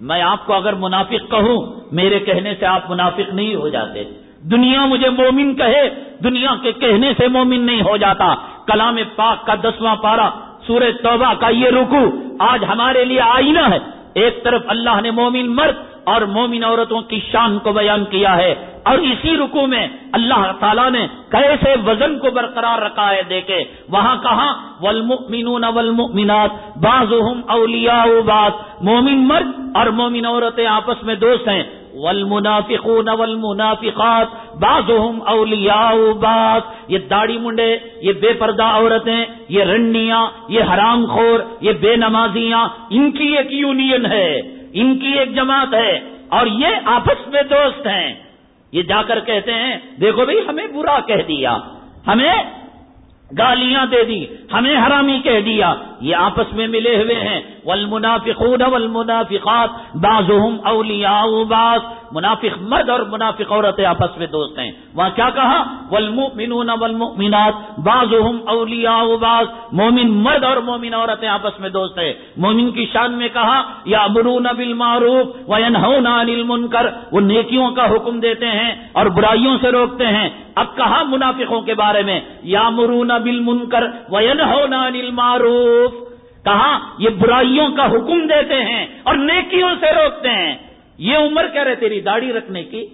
میں آپ کو اگر منافق کہوں، میرے کہنے سے آپ منافق نہیں ہو جاتے۔ دنیا مجھے مومن کہے، دنیا کے کہنے سے مومن نہیں ہو جاتا۔ کلام پاک کا دسواں پارا سورہ توبہ کا یہ رکو آج ہمارے لیے آئینہ ہے۔ ایک طرف اللہ نے مومن مرد اور مومن عورتوں کی شان کو بیان کیا ہے اور اسی رکو میں اللہ تعالیٰ نے کیسے وزن کو برقرار رکھا ہے دیکھے وہاں کہا والمؤمنون والمؤمنات، بعضهم اولیاء بعض۔ مومن مرد اور مومن عورتیں آپس میں دوست ہیں۔ والمنافقون والمنافقات، بعضهم اولیاء بعض۔ یہ داڑھی منڈے، یہ بے پردہ عورتیں، یہ رنڈیاں، یہ حرام خور، یہ بے نمازیاں، ان کی ایک یونین ہے۔ ان کی ایک جماعت ہے اور یہ آپس میں دوست ہیں۔ یہ جا کر کہتے ہیں، دیکھو بھائی، ہمیں برا کہہ دیا، ہمیں گالیاں دے دی، ہمیں حرامی کہہ دیا۔ یہ آپس میں ملے ہوئے ہیں۔ والمنافقون والمنافقات، بعضهم اولیاء بعض۔ منافق مرد اور منافق عورتیں آپس میں دوست ہیں۔ وہاں کیا کہا؟ والمؤمنون والمؤمنات بعضهم اولیاء بعض۔ مومن مرد اور مومن عورتیں آپس میں دوست ہیں۔ مومن کی شان میں کہا یا امرون بالمعروف وینہون عن المنکر۔ وہ نیکیوں کا حکم دیتے ہیں اور برائیوں سے روکتے ہیں۔ اب کہا منافقوں کے بارے میں یا مرون بل منکر وینہون عن المعروف۔ کہا، یہ برائیوں کا حکم دیتے ہیں اور نیکیوں سے روکتے ہیں۔ یہ عمر کہہ رہے تیری داڑھی رکھنے کی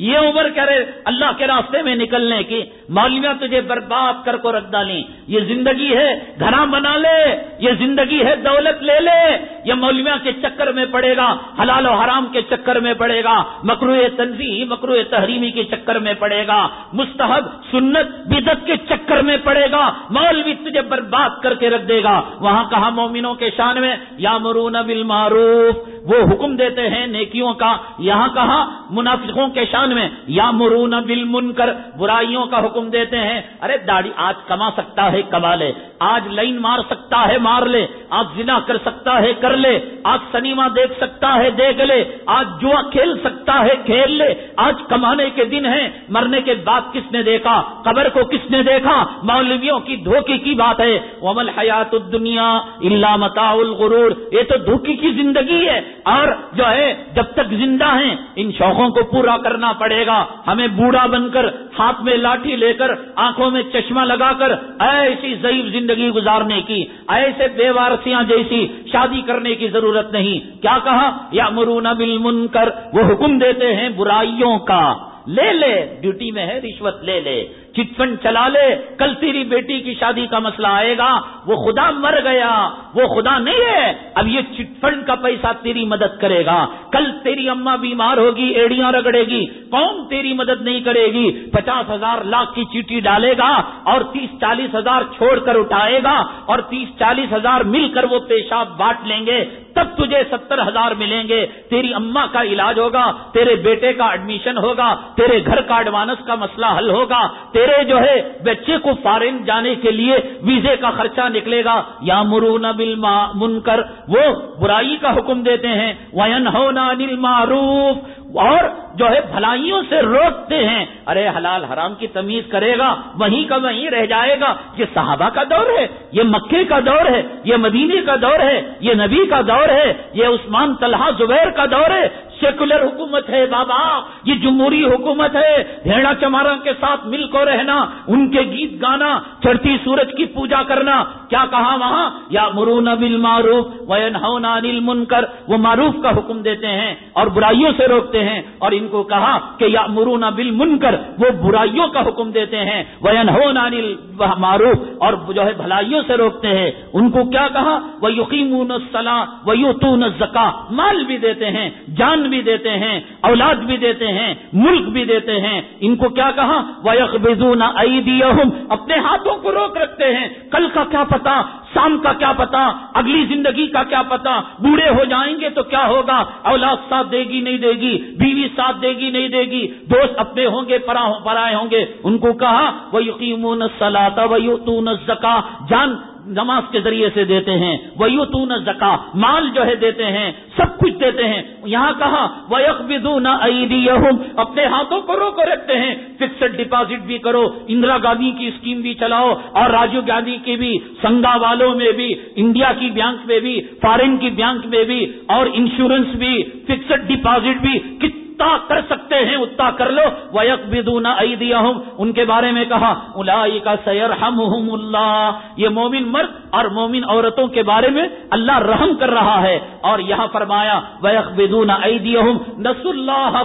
یہ عمر کہہ رہے اللہ کے راستے میں نکلنے کی مولویاں تجھے برباد کر کو رکھ ڈالی یہ زندگی ہے گھر بنا لے، یہ زندگی ہے، دولت لے لے۔ یہ مولویاں کے چکر میں پڑے گا، حلال و حرام کے چکر میں پڑے گا مکرو تنظیم مکرو تحریمی کے چکر میں پڑے گا۔ مستحب سنت بدت کے چکر میں پڑے گا۔ مولوی تجھے برباد کر کے رکھ دے گا۔ وہاں کہا مومنوں کے شان میں؟ یا مرون بالمعروف۔ وہ حکم دیتے ہیں نیکیوں کا۔ یہاں کہا منافقوں کے شان میں یا مرون بل من کر برائیوں کا حکم دیتے ہیں۔ ارے داڑھی آج کما سکتا ہے، کما لے۔ آج لائن مار سکتا ہے، مار لے۔ آج زنا کر سکتا ہے، کر لے۔ آج سنیما دیکھ سکتا ہے، دیکھ لے۔ آج جوا کھیل سکتا ہے، کھیل لے۔ آج کمانے کے دن ہیں۔ مرنے کے بعد کس نے دیکھا؟ قبر کو کس نے دیکھا؟ مولویوں کی دھوکے کی بات ہے۔ ومل حیات الدنیا اللہ متا الغرور۔ یہ تو دھوکی کی زندگی ہے۔ اور جو ہے، جب تک زندہ ہیں، ان شوقوں کو پورا کرنا پڑے گا۔ ہمیں بوڑھا بن کر ہاتھ میں لاٹھی لے کر آنکھوں میں چشمہ لگا کر ایسی ضعیف زندگی گزارنے کی، ایسے بے وارسیاں جیسی شادی کرنے کی ضرورت نہیں۔ کیا کہا؟ یا مرون بل کر وہ حکم دیتے ہیں برائیوں کا۔ لے لے، ڈیوٹی میں ہے، رشوت لے لے۔ چٹ فنڈ چلا لے، کل تیری بیٹی کی شادی کا مسئلہ آئے گا، وہ خدا مر گیا، وہ خدا نہیں ہے، اب یہ چٹ فنڈ کا پیسہ تیری مدد کرے گا۔ کل تیری اما بیمار ہوگی، ایڑیاں رگڑے گی، کون تیری مدد نہیں کرے گی؟ پچاس ہزار لاکھ کی چیٹی ڈالے گا اور تیس چالیس ہزار چھوڑ کر اٹھائے گا اور تیس چالیس ہزار مل کر وہ پیشاب بانٹ لیں گے۔ تب تجھے ستر ہزار ملیں گے۔ تیری اما کا علاج ہوگا، تیرے بیٹے کا ایڈمیشن ہوگا، تیرے گھر کا ایڈوانس کا مسئلہ حل ہوگا۔ تیرے جو ہے بچے کو فارن جانے کے لیے ویزے کا خرچہ نکلے گا۔ یا مرون بل منکر، وہ برائی کا حکم دیتے ہیں۔ وین ہونا معروف اور جو ہے بھلائیوں سے روکتے ہیں۔ ارے، حلال حرام کی تمیز کرے گا، وہیں کا وہیں رہ جائے گا۔ یہ صحابہ کا دور ہے، یہ مکے کا دور ہے، یہ مدینے کا دور ہے، یہ نبی کا دور ہے، یہ عثمان، طلحہ، زبیر کا دور ہے۔ سیکولر حکومت ہے بابا، یہ جمہوری حکومت ہے۔ ہیڑا چمارا کے ساتھ مل کو رہنا، ان کے گیت گانا، چڑھتی سورج کی پوجا کرنا۔ کیا کہا وہاں؟ یا مرون بل معروف وین انل منکر وہ معروف کا حکم دیتے ہیں اور برائیوں سے روکتے ہیں۔ اور ان کو کہا کہ یا مرون بل منکر وہ برائیوں کا حکم دیتے ہیں۔ وین انل معروف اور جو ہے بھلائیوں سے روکتے ہیں۔ ان کو کیا کہا؟ وہ یقین سلام وہ یو زکا مال بھی دیتے ہیں، جان بھی دیتے ہیں، اولاد بھی دیتے ہیں، ملک بھی دیتے ہیں. ان کو کیا کہا؟ وہ یکبزون اپنے ہاتھوں کو روک رکھتے ہیں. کل کا کیا پتا؟ شام کا کیا پتا؟ اگلی زندگی کا کیا پتا؟ بوڑھے ہو جائیں گے تو کیا ہوگا؟ اولاد ساتھ دے گی نہیں دے گی؟ بیوی ساتھ دے گی نہیں دے گی؟ دوست اپنے ہوں گے پرائے ہوں گے؟ ان کو کہا وہ یقین سلاتا وہ یو زکا جان نماز کے ذریعے سے دیتے ہیں وہ یو تو زکا مال جو ہے دیتے ہیں، سب کچھ دیتے ہیں۔ یہاں کہا وہ نہ اپنے ہاتھوں کو رو کر رکھتے ہیں۔ فکسڈ ڈپازٹ بھی کرو، اندرا گاندھی کی اسکیم بھی چلاؤ، اور راجیو گاندھی کی بھی، سنگا والوں میں بھی، انڈیا کی بینک میں بھی، فارن کی بینک میں بھی، اور انشورنس بھی فکسڈ ڈپازٹ بھی، کتنے کر سکتے ہیں اتنا کر لو۔ ویک بدونا ان کے بارے میں کہا کا سیر ہم اللہ یہ مومن مرد اور مومن عورتوں کے بارے میں اللہ رحم کر رہا ہے۔ اور یہاں فرمایا وہ بدون نس اللہ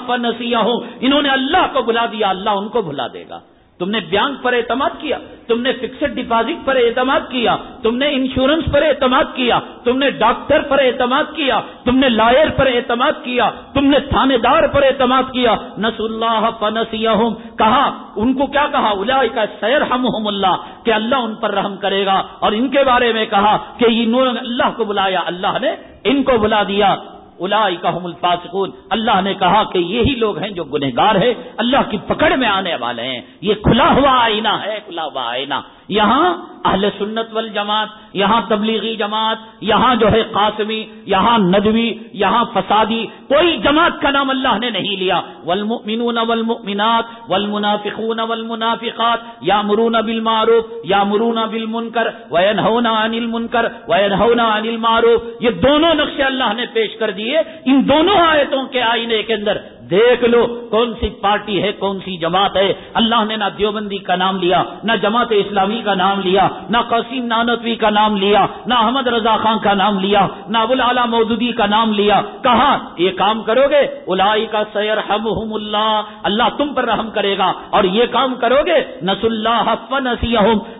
انہوں نے اللہ کو بلا دیا، اللہ ان کو بلا دے گا۔ تم نے بینک پر اعتماد کیا، تم نے فکسڈ ڈپازٹ پر اعتماد کیا، تم نے انشورنس پر اعتماد کیا، تم نے ڈاکٹر پر اعتماد کیا، تم نے لائر پر اعتماد کیا، تم نے تھانے دار پر اعتماد کیا۔ نس اللہ فنسیہ کہا، ان کو کیا کہا؟ الا کا سیر ہم اللہ، کہ اللہ ان پر رحم کرے گا۔ اور ان کے بارے میں کہا کہ انہوں نے اللہ کو بلایا، اللہ نے ان کو بلا دیا۔ الاحم الفاسقون۔ اللہ نے کہا کہ یہی لوگ ہیں جو گنہگار ہیں، اللہ کی پکڑ میں آنے والے ہیں۔ یہ کھلا ہوا آئینہ ہے، کھلا ہوا آئینہ۔ یہاں اہل سنت والجماعت، یہاں تبلیغی جماعت، یہاں جو ہے قاسمی، یہاں ندوی، یہاں فسادی، کوئی جماعت کا نام اللہ نے نہیں لیا۔ والمؤمنون والمؤمنات، والمنافقون والمنافقات یا مرون بالمعروف یا مرون بالمنکر، وینہون عن المنکر، وینہون عن المعروف۔ یہ دونوں نقشے اللہ نے پیش کر دیے۔ ان دونوں آیتوں کے آئینے کے اندر دیکھ لو کون سی پارٹی ہے، کون سی جماعت ہے۔ اللہ نے نہ دیوبندی کا نام لیا، نہ جماعت اسلامی کا نام لیا، نہ قسیم نانتوی کا نام لیا، نہ احمد رضا خان کا نام لیا، نہ ابو العلا مودودی کا نام لیا۔ کہاں؟ یہ کام کرو گے؟ الائی کا سیر ہم اللہ۔ اللہ تم پر رحم کرے گا۔ اور یہ کام کرو گے؟ نس اللہ نسی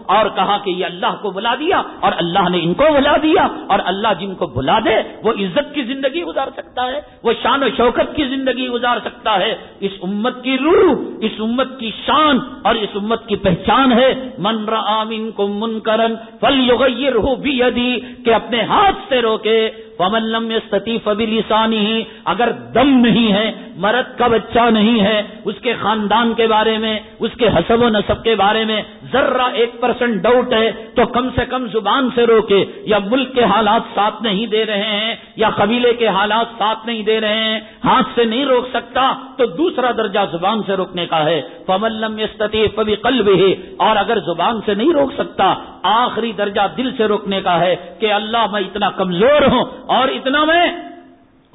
اور کہا کہ یہ اللہ کو بلا دیا، اور اللہ نے ان کو بلا دیا۔ اور اللہ جن کو بلا دے، وہ عزت کی زندگی گزار سکتا ہے، وہ شان و شوکت کی زندگی گزار سکتا ہے۔ اس امت کی روح، اس امت کی شان اور اس امت کی پہچان ہے۔ من رامن کو من کرن فل یوغیر ہو بھی کہ اپنے ہاتھ سے روکے۔ پملم استطیف ابھی لسانی اگر دم نہیں ہے مرد کا بچہ نہیں ہے، اس کے خاندان کے بارے میں، اس کے حسب و نصب کے بارے میں ذرا ایک پرسنٹ ڈاؤٹ ہے تو کم سے کم زبان سے روکے، یا ملک کے حالات ساتھ نہیں دے رہے ہیں، یا قبیلے کے حالات ساتھ نہیں دے رہے ہیں، ہاتھ سے نہیں روک سکتا تو دوسرا درجہ زبان سے روکنے کا ہے۔ پملم استطیف ابھی قلب ہے اور اگر زبان سے نہیں روک سکتا، آخری درجہ دل سے روکنے کا ہے کہ اللہ میں اتنا کمزور ہوں اور اتنا میں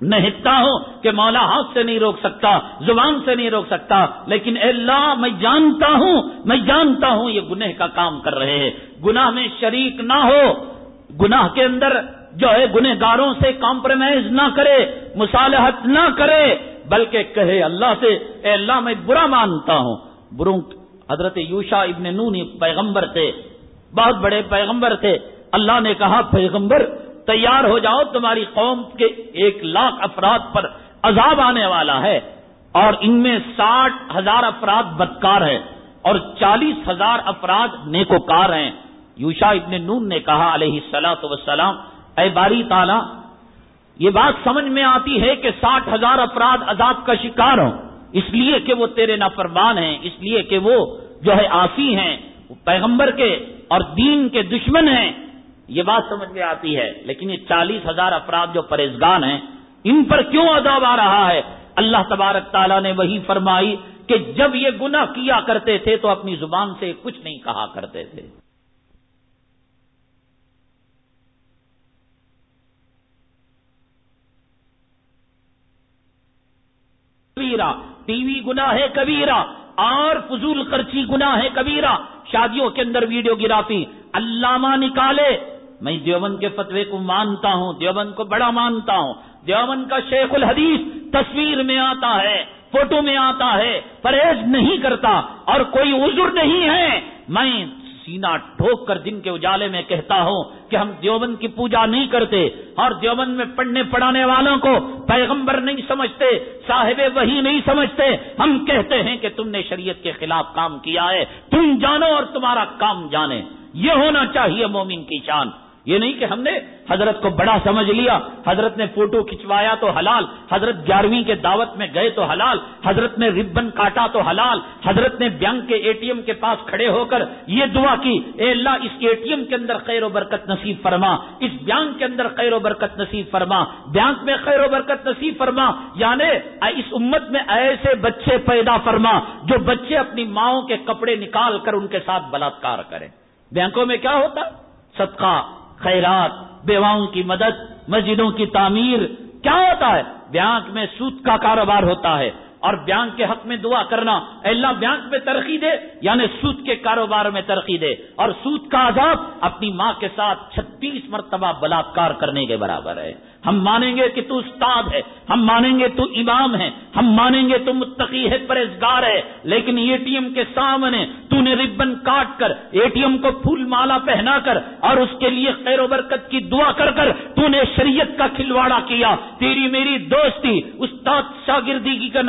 نہتا ہوں کہ مولا ہاتھ سے نہیں روک سکتا، زبان سے نہیں روک سکتا، لیکن اے اللہ میں جانتا ہوں، میں جانتا ہوں یہ گنہ کا کام کر رہے ہیں۔ گناہ میں شریک نہ ہو، گناہ کے اندر جو ہے گنہ گاروں سے کمپرومائز نہ کرے، مصالحت نہ کرے، بلکہ کہے اللہ سے، اے اللہ میں برا مانتا ہوں۔ بروں، حضرت یوشا ابن نون پیغمبر تھے، بہت بڑے پیغمبر تھے۔ اللہ نے کہا، پیغمبر تیار ہو جاؤ، تمہاری قوم کے ایک لاکھ افراد پر عذاب آنے والا ہے۔ اور ان میں ساٹھ ہزار افراد بدکار ہیں اور چالیس ہزار افراد نیکوکار ہیں۔ یوشا ابن نون نے کہا علیہ سلاۃ وسلام اے باری تالا یہ بات سمجھ میں آتی ہے کہ ساٹھ ہزار افراد عذاب کا شکار ہوں۔ اس لیے کہ وہ تیرے نافرمان ہیں، اس لیے کہ وہ جو ہے آسی ہیں پیغمبر کے اور دین کے دشمن ہیں۔ یہ بات سمجھ میں آتی ہے، لیکن یہ چالیس ہزار افراد جو پرہیزگان ہیں، ان پر کیوں عذاب آ رہا ہے؟ اللہ تبارک تعالیٰ نے وہی فرمائی کہ جب یہ گناہ کیا کرتے تھے تو اپنی زبان سے کچھ نہیں کہا کرتے تھے۔ کبیرہ، ٹی وی گنا ہے کبیرہ اور فضول خرچی گنا ہے کبیرہ۔ شادیوں کے اندر ویڈیو گرافی علامہ نکالے۔ میں دیوبند کے فتوے کو مانتا ہوں، دیوبند کو بڑا مانتا ہوں۔ دیوبند کا شیخ الحدیث تصویر میں آتا ہے، فوٹو میں آتا ہے، پرہیز نہیں کرتا اور کوئی عذر نہیں ہے۔ میں سینا ٹھوک کر دن کے اجالے میں کہتا ہوں کہ ہم دیوبند کی پوجا نہیں کرتے اور دیوبند میں پڑھنے پڑھانے والوں کو پیغمبر نہیں سمجھتے، صاحب وہی نہیں سمجھتے۔ ہم کہتے ہیں کہ تم نے شریعت کے خلاف کام کیا ہے، تم جانو اور تمہارا کام جانے۔ یہ ہونا چاہیے مومن کی شان۔ یہ نہیں کہ ہم نے حضرت کو بڑا سمجھ لیا، حضرت نے فوٹو کھچوایا تو حلال، حضرت گیارہویں کے دعوت میں گئے تو حلال، حضرت نے ربن کاٹا تو حلال، حضرت نے بینک کے اے ٹی ایم کے پاس کھڑے ہو کر یہ دعا کی، اے اللہ اس اے ٹی ایم کے اندر خیر و برکت نصیب فرما، اس بینک کے اندر خیر و برکت نصیب فرما، بینک میں خیر و برکت نصیب فرما یعنی اس امت میں ایسے بچے پیدا فرما جو بچے اپنی ماؤں کے کپڑے نکال کر ان کے ساتھ بلاತ್کار کریں۔ بینکوں میں کیا ہوتا؟ صدقہ۔ خیرات، بیواؤں کی مدد، مسجدوں کی تعمیر، کیا ہوتا ہے؟ بینک میں سود کا کاروبار ہوتا ہے اور بینک کے حق میں دعا کرنا اللہ بینک میں ترقی دے یعنی سود کے کاروبار میں ترقی دے۔ اور سود کا عذاب اپنی ماں کے ساتھ چھتیس مرتبہ بلاکار کرنے کے برابر ہے۔ ہم مانیں گے کہ تو استاد ہے، ہم مانیں گے تو امام ہے، ہم مانیں گے تو متقی ہے پرہزگار ہے۔ لیکن اے ٹی ایم کے سامنے تو نے ربن کاٹ کر، اے ٹی ایم کو پھول مالا پہنا کر، اور اس کے لیے خیر و برکت کی دعا کر کر تو نے شریعت کا کھلواڑا کیا۔ تیری میری دوستی، استاد شاگردگی کا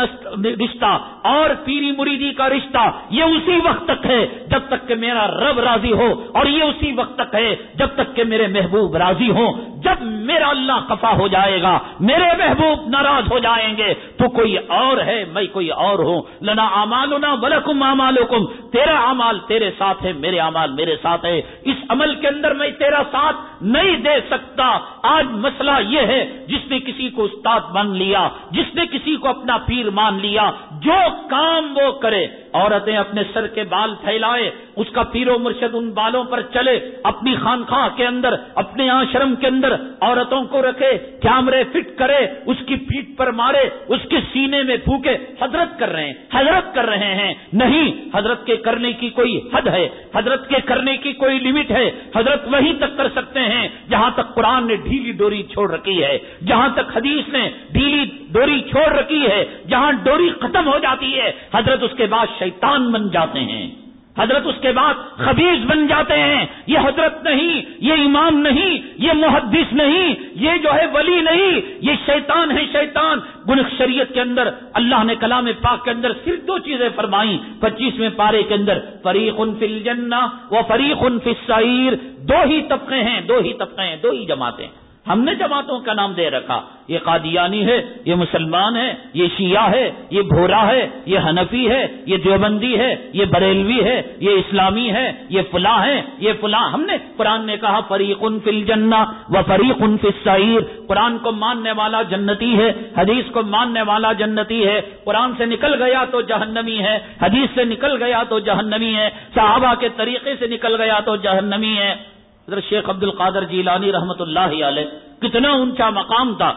رشتہ، اور پیری مریدی کا رشتہ، یہ اسی وقت تک ہے جب تک کہ میرا رب راضی ہو، اور یہ اسی وقت تک ہے جب تک کہ میرے محبوب راضی ہو جب میرا اللہ خفا ہو جائے گا، میرے محبوب ناراض ہو جائیں گے۔ تو کوئی اور ہے، میں کوئی اور ہوں۔ لنا امال ولکم امالکم تیرا امال تیرے ساتھ ہے، میرے امال میرے ساتھ ہے اس عمل کے اندر میں تیرا ساتھ نہیں دے سکتا۔ آج مسئلہ یہ ہے، جس نے کسی کو استاد مان لیا، جس نے کسی کو اپنا پیر مان لیا، جو کام وہ کرے۔ عورتیں اپنے سر کے بال پھیلائے، اس کا پیر و مرشد ان بالوں پر چلے، اپنی خانخواہ کے اندر، اپنے آشرم کے اندر عورتوں کو رکھے۔ کیمرے فٹ کرے، اس کی پیٹ پر مارے، اس کے سینے میں پھوکے حضرت کر رہے ہیں، حضرت کر رہے ہیں۔ نہیں، حضرت کے کرنے کی کوئی حد ہے، حضرت کے کرنے کی کوئی لمٹ ہے۔ حضرت وہیں تک کر سکتے ہیں، جہاں تک قرآن نے ڈھیلی ڈوری چھوڑ رکھی ہے، جہاں تک حدیث نے ڈھیلی ڈوری چھوڑ رکھی ہے، جہاں ڈوری ختم ہو جاتی ہے، حضرت اس کے بعد شیطان بن جاتے ہیں۔ حضرت اس کے بعد خبیز بن جاتے ہیں۔ یہ حضرت نہیں، یہ امام نہیں، یہ محدث نہیں، یہ جو ہے ولی نہیں، یہ شیطان ہے شیطان۔ گن شریعت کے اندر، اللہ نے کلام پاک کے اندر صرف دو چیزیں فرمائی پچیسویں پارے کے اندر، فریق ان فل جنا و فریق ان فصیر دو ہی طبقے ہیں، دو ہی طبقے ہیں، دو ہی جماعتیں۔ ہم نے جماعتوں کا نام دے رکھا۔ یہ قادیانی ہے، یہ مسلمان ہے، یہ شیعہ ہے، یہ بھورا ہے، یہ حنفی ہے، یہ دیوبندی ہے، یہ بریلوی ہے، یہ اسلامی ہے، یہ فلاں ہے یہ فلاں۔ ہم نے قرآن نے کہا فریق ان فل جنا و فریق ان فصیر قرآن کو ماننے والا جنتی ہے، حدیث کو ماننے والا جنتی ہے۔ قرآن سے نکل گیا تو جہنمی ہے، حدیث سے نکل گیا تو جہنمی ہے۔ صحابہ کے طریقے سے نکل گیا تو جہنمی ہے۔ حضرت شیخ عبد القادر جیلانی رحمت اللہ علیہ، کتنا اونچا مقام تھا۔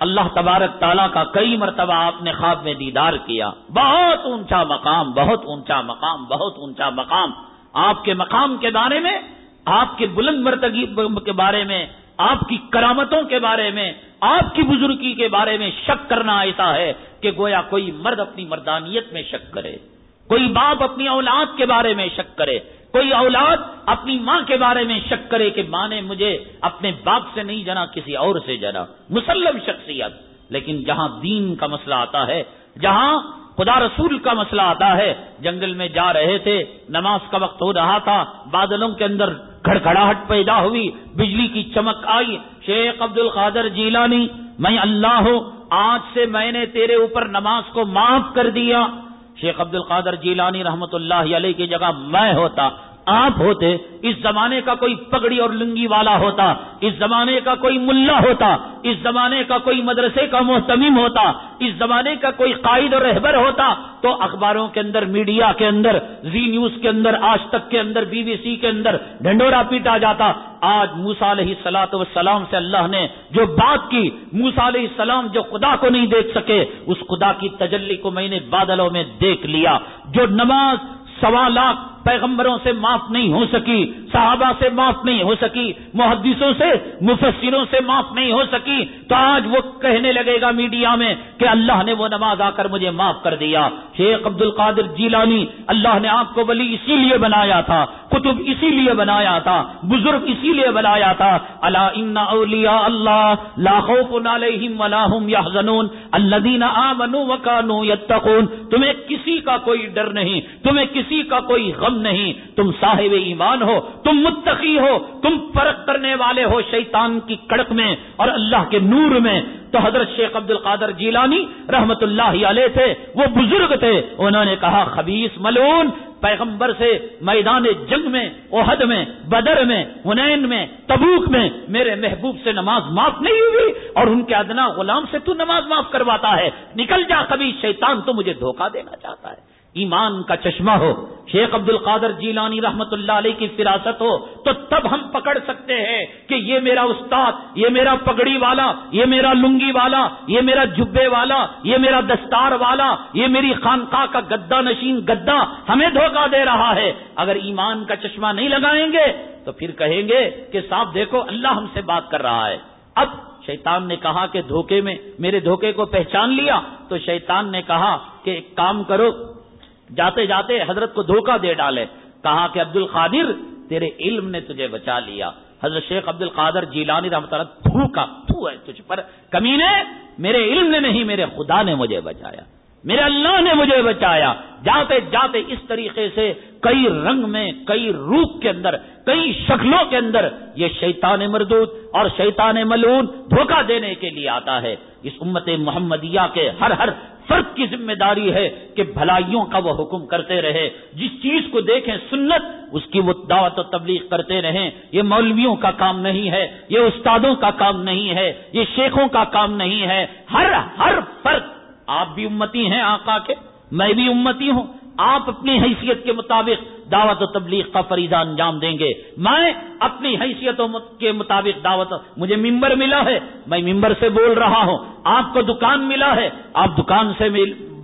اللہ تبارک تعالیٰ کا کئی مرتبہ آپ نے خواب میں دیدار کیا۔ بہت اونچا مقام، بہت اونچا مقام، بہت اونچا مقام۔ آپ کے مقام کے بارے میں، آپ کے بلند مرتگی کے بارے میں، آپ کی کرامتوں کے بارے میں، آپ کی بزرگی کے بارے میں شک کرنا ایسا ہے کہ گویا کوئی مرد اپنی مردانیت میں شک کرے، کوئی باپ اپنی اولاد کے بارے میں شک کرے۔ کوئی اولاد اپنی ماں کے بارے میں شک کرے کہ ماں نے مجھے اپنے باپ سے نہیں جنا، کسی اور سے جنا۔ مسلم شخصیت۔ لیکن جہاں دین کا مسئلہ آتا ہے، جہاں خدا رسول کا مسئلہ آتا ہے، جنگل میں جا رہے تھے، نماز کا وقت ہو رہا تھا، بادلوں کے اندر کھڑکھڑاہٹ پیدا ہوئی، بجلی کی چمک آئی۔ شیخ عبد القادر جیلانی، میں اللہ ہوں، آج سے میں نے تیرے اوپر نماز کو معاف کر دیا۔ شیخ عبد القادر جیلانی رحمت اللہ علیہ کی جگہ میں ہوتا آپ ہوتے، اس زمانے کا کوئی پگڑی اور لنگی والا ہوتا، اس زمانے کا کوئی ملا ہوتا، اس زمانے کا کوئی مدرسے کا محتمیم ہوتا، اس زمانے کا کوئی قائد اور رہبر ہوتا، تو اخباروں کے اندر، میڈیا کے اندر، زی نیوز کے اندر، آج تک کے اندر، بی بی سی کے اندر ڈھنڈورا پیٹا جاتا۔ آج موسا علیہ سلاۃ وسلام سے اللہ نے جو بات کی موسا علیہ السلام جو خدا کو نہیں دیکھ سکے، اس خدا کی تجلی کو میں نے بادلوں میں دیکھ لیا۔ جو نماز سوا لاکھ پیغمبروں سے معاف نہیں ہو سکی، صحابہ سے معاف نہیں ہو سکی، محدثوں سے، مفسروں سے معاف نہیں ہو سکی۔ تو آج وہ کہنے لگے گا میڈیا میں کہ اللہ نے وہ نماز آ کر مجھے معاف کر دیا۔ شیخ عبد القادر جیلانی، اللہ نے آپ کو ولی اسی لیے بنایا تھا، کتب اسی لیے بنایا تھا، بزرگ اسی لیے بنایا تھا۔ اللہ ان اولیاء اللہ لاہو ولاحم یا زنون اللہ آمنوا وکانوا تمہیں کسی کا کوئی ڈر نہیں، تمہیں کسی کا کوئی غم غم نہیں، تم صاحب ایمان ہو، تم متقی ہو، تم فرق کرنے والے ہو شیطان کی کڑک میں اور اللہ کے نور میں۔ تو حضرت شیخ عبد القادر جیلانی رحمت اللہ علیہ تھے، وہ بزرگ تھے۔ انہوں نے کہا خبیص ملون پیغمبر سے میدان جنگ میں، عہد میں، بدر میں ہنین میں، تبوک میں میرے محبوب سے نماز معاف نہیں ہوئی اور ان کے ادنا غلام سے تو نماز معاف کرواتا ہے۔ نکل جا کبھی شیطان تو مجھے دھوکہ دینا چاہتا ہے۔ ایمان کا چشمہ ہو، شیخ عبد القادر جیلانی رحمت اللہ علیہ کی فراست ہو، تو تب ہم پکڑ سکتے ہیں کہ یہ میرا استاد، یہ میرا پگڑی والا، یہ میرا لنگی والا، یہ میرا جبے والا، یہ میرا دستار والا، یہ میری خانقاہ کا گدا نشین گدا ہمیں دھوکہ دے رہا ہے۔ اگر ایمان کا چشمہ نہیں لگائیں گے، تو پھر کہیں گے کہ صاحب دیکھو، اللہ ہم سے بات کر رہا ہے۔ اب شیطان نے کہا کہ دھوکے میں، میرے دھوکے کو پہچان لیا، تو شیطان نے کہا کہ ایک کام کرو جاتے جاتے حضرت کو دھوکہ دے ڈالے، کہا کہ عبد القادر تیرے علم نے تجھے بچا لیا۔ حضرت شیخ عبد القادر جیلانی رحمت اللہ دھوکا تھو ہے تجھ پر۔ کمی نے میرے علم نے نہیں، میرے خدا نے مجھے بچایا۔ میرے اللہ نے مجھے بچایا۔ جاتے جاتے اس طریقے سے کئی رنگ میں، کئی روپ کے اندر، کئی شکلوں کے اندر یہ شیطان مردود اور شیطان ملون دھوکہ دینے کے لیے آتا ہے۔ اس امت محمدیہ کے ہر ہر فرد کی ذمہ داری ہے کہ بھلائیوں کا وہ حکم کرتے رہے۔ جس چیز کو دیکھیں سنت، اس کی وہ دعوت و تبلیغ کرتے رہیں۔ یہ مولویوں کا کام نہیں ہے، یہ استادوں کا کام نہیں ہے، یہ شیخوں کا کام نہیں ہے۔ ہر ہر فرد، آپ بھی امتی ہیں آقا کے، میں بھی امتی ہوں۔ آپ اپنی حیثیت کے مطابق دعوت و تبلیغ کا فریضہ انجام دیں گے۔ میں اپنی حیثیتوں کے مطابق دعوت مجھے ممبر ملا ہے، میں ممبر سے بول رہا ہوں۔ آپ کو دکان ملا ہے، آپ دکان سے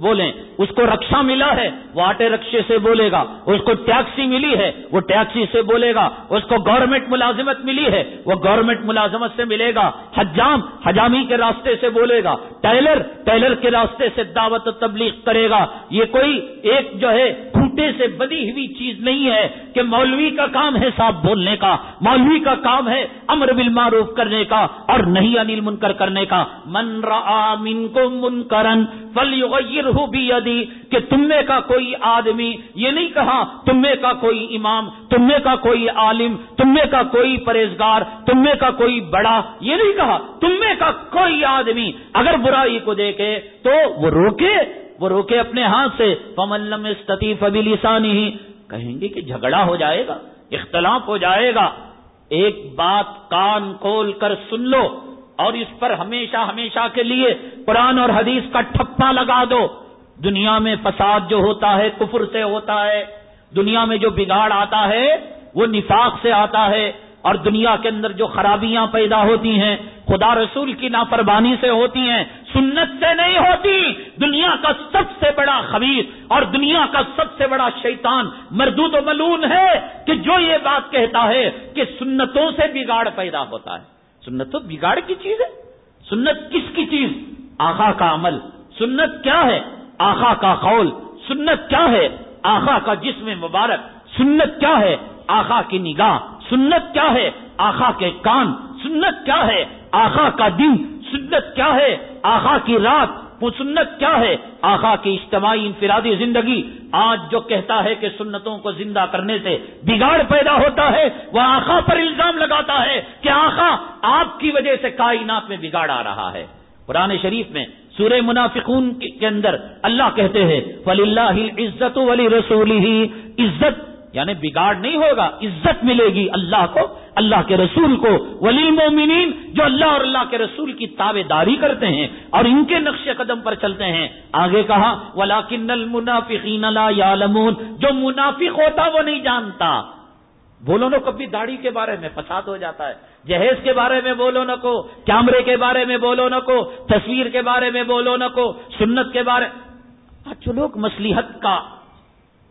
بولیں، اس کو رکشا ملا ہے، وہ آٹے رکشے سے بولے گا، اس کو ٹیکسی ملی ہے، وہ ٹیکسی سے بولے گا، اس کو گورنمنٹ ملازمت ملی ہے، وہ گورنمنٹ ملازمت سے ملے گا، حجام، حجامی کے راستے سے بولے گا، ٹیلر ٹیلر کے راستے سے دعوت و تبلیغ کرے گا۔ یہ کوئی ایک جو ہے، کھوٹے سے بنی ہوئی چیز نہیں ہے کہ مولوی کا کام ہے صاحب بولنے کا، مولوی کا کام ہے امر بالمعروف کرنے کا اور نہیں انل منکر کرنے کا۔ من را من کو منکرن فل بھی کہ تمے کا کوئی آدمی، یہ نہیں کہا تمے کا کوئی امام، تمے کا کوئی عالم، تمے کا کوئی پرہیزگار، تمے کا کوئی بڑا، یہ نہیں کہا تمے کا کوئی آدمی۔ اگر برائی کو دیکھے تو وہ روکے وہ روکے اپنے ہاتھ سے۔ پملم استطیف ابھی لسانی ہی کہیں گے کہ جھگڑا ہو جائے گا، اختلاف ہو جائے گا۔ ایک بات کان کھول کر سن لو۔ اور اس پر ہمیشہ ہمیشہ کے لیے قرآن اور حدیث کا ٹھپا لگا دو۔ دنیا میں فساد جو ہوتا ہے، کفر سے ہوتا ہے، دنیا میں جو بگاڑ آتا ہے، وہ نفاق سے آتا ہے۔ اور دنیا کے اندر جو خرابیاں پیدا ہوتی ہیں، خدا رسول کی نافربانی سے ہوتی ہیں، سنت سے نہیں ہوتی۔ دنیا کا سب سے بڑا خبیر اور دنیا کا سب سے بڑا شیطان مردود و ملون ہے کہ جو یہ بات کہتا ہے کہ سنتوں سے بگاڑ پیدا ہوتا ہے۔ سنت تو بگاڑ کی چیز ہے؟ سنت کس کی چیز؟ آخا کا عمل۔ سنت کیا ہے؟ آخا کا قول۔ سنت کیا ہے؟ آخا کا جسم مبارک۔ سنت کیا ہے؟ آخا کی نگاہ۔ سنت کیا ہے؟ آخا کے کان۔ سنت کیا ہے؟ آخا کا دن سنت کیا ہے؟ آخا کی رات۔ سنت کیا ہے؟ آخا کی اجتماعی انفرادی زندگی آج جو کہتا ہے کہ سنتوں کو زندہ کرنے سے بگاڑ پیدا ہوتا ہے، وہ آخا پر الزام لگاتا ہے کہ آخا آپ کی وجہ سے کائنات میں بگاڑ آ رہا ہے۔ قرآن شریف میں سورہ منافقون کے اندر اللہ کہتے ہیں ولی اللہ عزت ولی رسول ہی عزت یعنی بگاڑ نہیں ہوگا، عزت ملے گی اللہ کو، اللہ کے رسول کو۔ ولی مومنین جو اللہ اور اللہ کے رسول کی تابے داری کرتے ہیں اور ان کے نقش قدم پر چلتے ہیں۔ آگے کہا ولاکن المنافقین لا یعلمون جو منافق ہوتا وہ نہیں جانتا۔ بولو نہ کبھی داڑھی کے بارے میں، فساد ہو جاتا ہے۔ جہیز کے بارے میں بولو نہ کو، کیمرے کے بارے میں بولو نہ کو، تصویر کے بارے میں بولو نہ کو، سنت کے بارے۔ جو لوگ مسلحت کا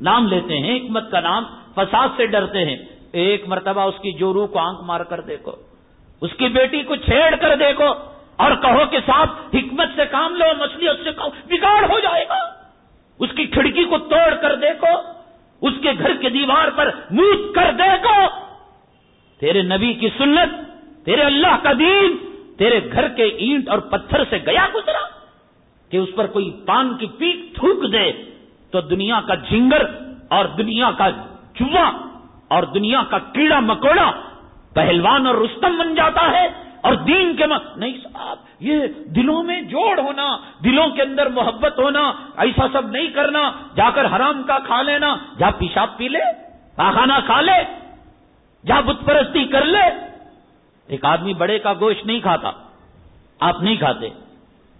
نام لیتے ہیں، حکمت کا نام فساد سے ڈرتے ہیں۔ ایک مرتبہ اس کی جورو کو آنکھ مار کر دیکھو، اس کی بیٹی کو چھیڑ کر دیکھو اور کہو کہ صاحب، حکمت سے کام لو مسلحت سے کہو، بگاڑ ہو جائے گا۔ اس کی کھڑکی کو توڑ کر دیکھو، اس کے گھر کے دیوار پر موت کر دیکھو۔ تیرے نبی کی سنت، تیرے اللہ کا دین، تیرے گھر کے اینٹ اور پتھر سے گیا گزرا کہ اس پر کوئی پان کی پیٹ تھوک دے۔ تو دنیا کا جھنگر اور دنیا کا چوا اور دنیا کا کیڑا مکوڑا پہلوان اور رستم بن جاتا ہے اور دین کے مت نہیں صاحب، یہ دلوں میں جوڑ ہونا، دلوں کے اندر محبت ہونا، ایسا سب نہیں کرنا، جا کر حرام کا کھا لینا، جا پیشاب پی لے پاخانہ کھا لے، جا بت پرستی کر لے۔ ایک آدمی بڑے کا گوشت نہیں کھاتا، آپ نہیں کھاتے۔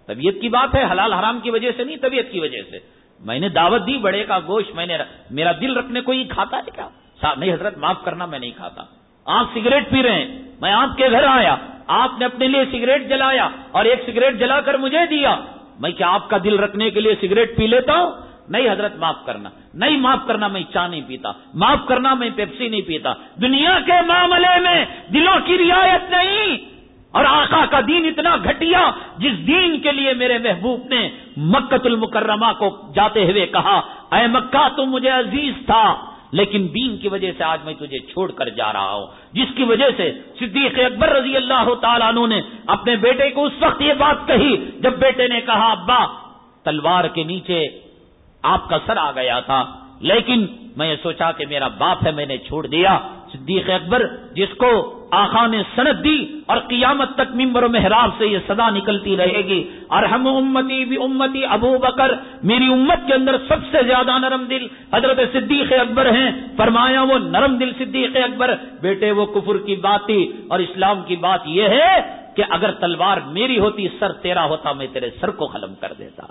طبیعت کی بات ہے، حلال حرام کی وجہ سے نہیں، طبیعت کی وجہ سے۔ میں نے دعوت دی، بڑے کا گوشت میں نے میرا دل رکھنے کو ہی کھاتا ہے کیا؟ نہیں حضرت، معاف کرنا میں نہیں کھاتا۔ آپ سگریٹ پی رہے ہیں۔ میں آپ کے گھر آیا۔ آپ نے اپنے لیے سگریٹ جلایا اور ایک سگریٹ جلا کر مجھے دیا۔ میں کیا آپ کا دل رکھنے کے لیے سگریٹ پی لیتا ہوں؟ نہیں حضرت، معاف کرنا۔ نہیں معاف کرنا میں چاہ نہیں پیتا۔ معاف کرنا میں پیپسی نہیں پیتا۔ دنیا کے معاملے میں دلوں کی رعایت نہیں۔ اور آقا کا دین اتنا گھٹیا جس دین کے لیے میرے محبوب نے مکت المکرمہ کو جاتے ہوئے کہا، اے مکہ تو مجھے عزیز تھا، لیکن دین کی وجہ سے آج میں تجھے چھوڑ کر جا رہا ہوں۔ جس کی وجہ سے صدیق اکبر رضی اللہ تعالیٰ عنہ نے اپنے بیٹے کو اس وقت یہ بات کہی جب بیٹے نے کہا، ابا، تلوار کے نیچے آپ کا سر آ گیا تھا، لیکن میں سوچا کہ میرا باپ ہے، میں نے چھوڑ دیا۔ صدیق اکبر، جس کو آخا نے سند دی اور قیامت تک ممبر و محراب سے یہ صدا نکلتی رہے گی۔ اور ہم امتی بھی امتی ابو بکر، میری امت کے اندر سب سے زیادہ نرم دل حضرت صدیق اکبر ہیں۔ فرمایا وہ نرم دل صدیق اکبر۔ بیٹے، وہ کفر کی بات اور اسلام کی بات یہ ہے کہ اگر تلوار میری ہوتی، سر تیرا ہوتا، میں تیرے سر کو ختم کر دیتا۔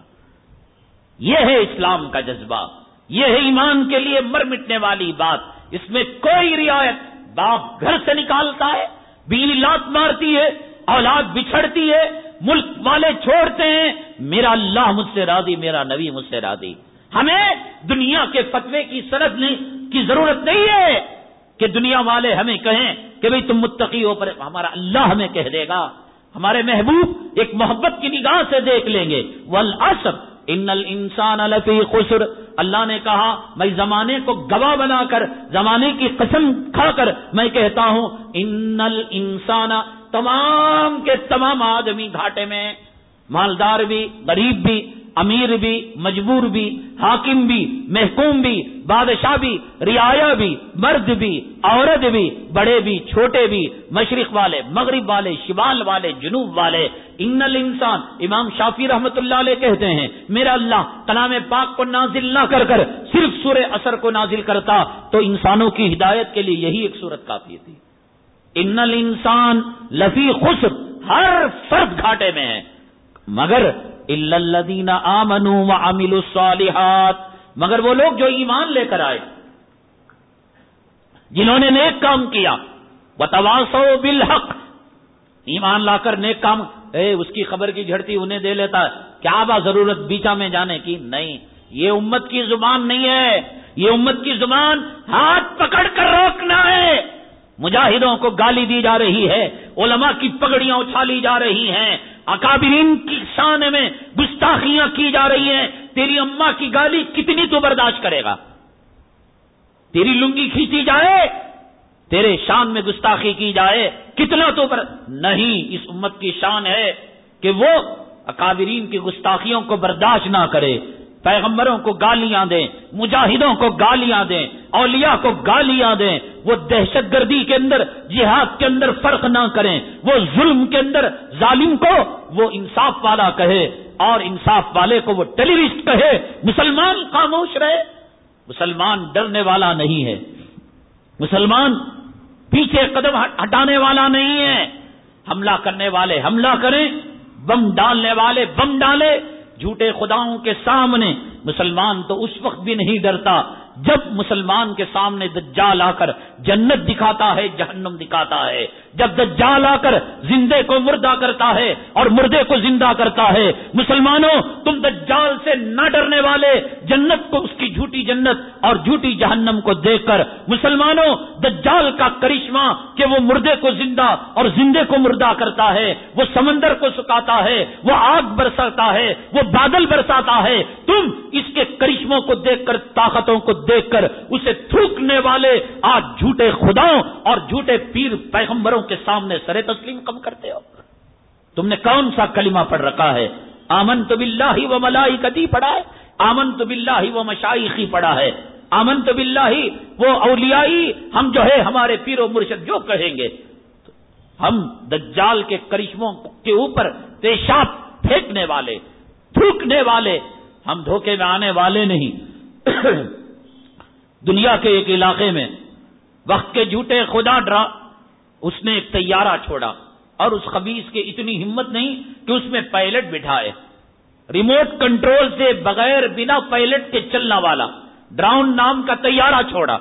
یہ ہے اسلام کا جذبہ۔ یہ ہے ایمان کے لیے مر مٹنے والی بات۔ اس میں کوئی رعایت باپ گھر سے نکالتا ہے، بیوی لات مارتی ہے، اولاد بچھڑتی ہے، ملک والے چھوڑتے ہیں۔ میرا اللہ مجھ سے راضی، میرا نبی مجھ سے راضی۔ ہمیں دنیا کے فتوے کی سرد کی ضرورت نہیں ہے کہ دنیا والے ہمیں کہیں کہ بھئی تم متقی ہو، پر ہمارا اللہ ہمیں کہہ دے گا۔ ہمارے محبوب ایک محبت کی نگاہ سے دیکھ لیں گے۔ ول ان الانسان لفی خسر۔ اللہ نے کہا، میں زمانے کو گواہ بنا کر، زمانے کی قسم کھا کر میں کہتا ہوں ان الانسان تمام کے تمام آدمی گھاٹے میں، مالدار بھی، غریب بھی امیر بھی، مجبور بھی، حاکم بھی، محکوم بھی، بادشاہ بھی، رعایا بھی، مرد بھی، عورت بھی، بڑے بھی، چھوٹے بھی، مشرق والے، مغرب والے، شمال والے، جنوب والے۔ ان انسان امام شافی رحمت اللہ علیہ کہتے ہیں، میرا اللہ کلام پاک کو نازل نہ کر کر صرف سورہ اثر کو نازل کرتا، تو انسانوں کی ہدایت کے لیے یہی ایک صورت کافی تھی۔ ان انسان لفی خسر، ہر فرد گھاٹے میں ہے۔ مگر الدین آمن و امل الصالحات، مگر وہ لوگ جو ایمان لے کر آئے، جنہوں نے نیک کام کیا بتواسو بالحق، ایمان لا کر نیک کام، اے اس کی خبر کی جھڑتی انہیں دے لیتا ہے، کیا با ضرورت بیچا میں جانے کی؟ نہیں، یہ امت کی زبان نہیں ہے، یہ امت کی زبان ہاتھ پکڑ کر روکنا ہے۔ مجاہدوں کو گالی دی جا رہی ہے، علماء کی پگڑیاں اچھالی جا رہی ہیں۔ اکابرین کی شان میں گستاخیاں کی جا رہی ہیں، تیری اما کی گالی کتنی تو برداشت کرے گا؟ تیری لنگی کھینچی جائے، تیرے شان میں گستاخی کی جائے، کتنا تو بر... نہیں، اس امت کی شان ہے کہ وہ اکابرین کی گستاخیوں کو برداشت نہ کرے۔ پیغمبروں کو گالیاں دیں، مجاہدوں کو گالیاں دیں، اولیاء کو گالیاں دیں، وہ دہشت گردی کے اندر، جہاد کے اندر فرق نہ کریں، وہ ظلم کے اندر ظالم کو وہ انصاف والا کہے اور انصاف والے کو وہ ٹیلیوسٹ کہے، مسلمان خاموش رہے۔ مسلمان ڈرنے والا نہیں ہے۔ مسلمان پیچھے قدم ہٹانے والا نہیں ہے۔ حملہ کرنے والے حملہ کریں، بم ڈالنے والے بم ڈالے۔ جھوٹے خداؤں کے سامنے مسلمان تو اس وقت بھی نہیں ڈرتا جب مسلمان کے سامنے دجال آ کر جنت دکھاتا ہے، جہنم دکھاتا ہے۔ جب دجال آ کر زندے کو مردہ کرتا ہے اور مردے کو زندہ کرتا ہے، مسلمانوں، تم دجال سے نہ ڈرنے والے، جنت کو اس کی جھوٹی جنت اور جھوٹی جہنم کو دیکھ کر۔ مسلمانوں، دجال کا کرشمہ کہ وہ مردے کو زندہ اور زندے کو مردہ کرتا ہے۔ وہ سمندر کو سکاتا ہے، وہ آگ برساتا ہے، وہ بادل برساتا ہے۔ تم اس کے کرشموں کو دیکھ کر، طاقتوں کو دیکھ کر اسے تھوکنے والے آج جھوٹے خداؤں اور جھوٹے پیر پیغمبروں کے سامنے سر تسلیم کم کرتے ہو۔ تم نے کون سا کلمہ پڑھ رکھا ہے؟ آمن تو بلّہ و ملائی کتی پڑھا ہے؟ آمن تو بلّہ و مشائقی پڑھا ہے؟ آمن تو بلّہ وہ اولیائی ہم جو ہے ہمارے پیر و مرشد جو کہیں گے۔ ہم دجال کے کرشموں کے اوپر پیشاب پھینکنے والے، تھوکنے والے، ہم دھوکے میں آنے والے نہیں۔ دنیا کے ایک علاقے میں وقت کے جھوٹے خدا ڈرا، اس نے ایک تیارہ چھوڑا اور اس خبیص کے اتنی ہمت نہیں کہ اس میں پائلٹ بٹھائے۔ ریموٹ کنٹرول سے بغیر بنا پائلٹ کے چلنا والا ڈراؤن نام کا تیارہ چھوڑا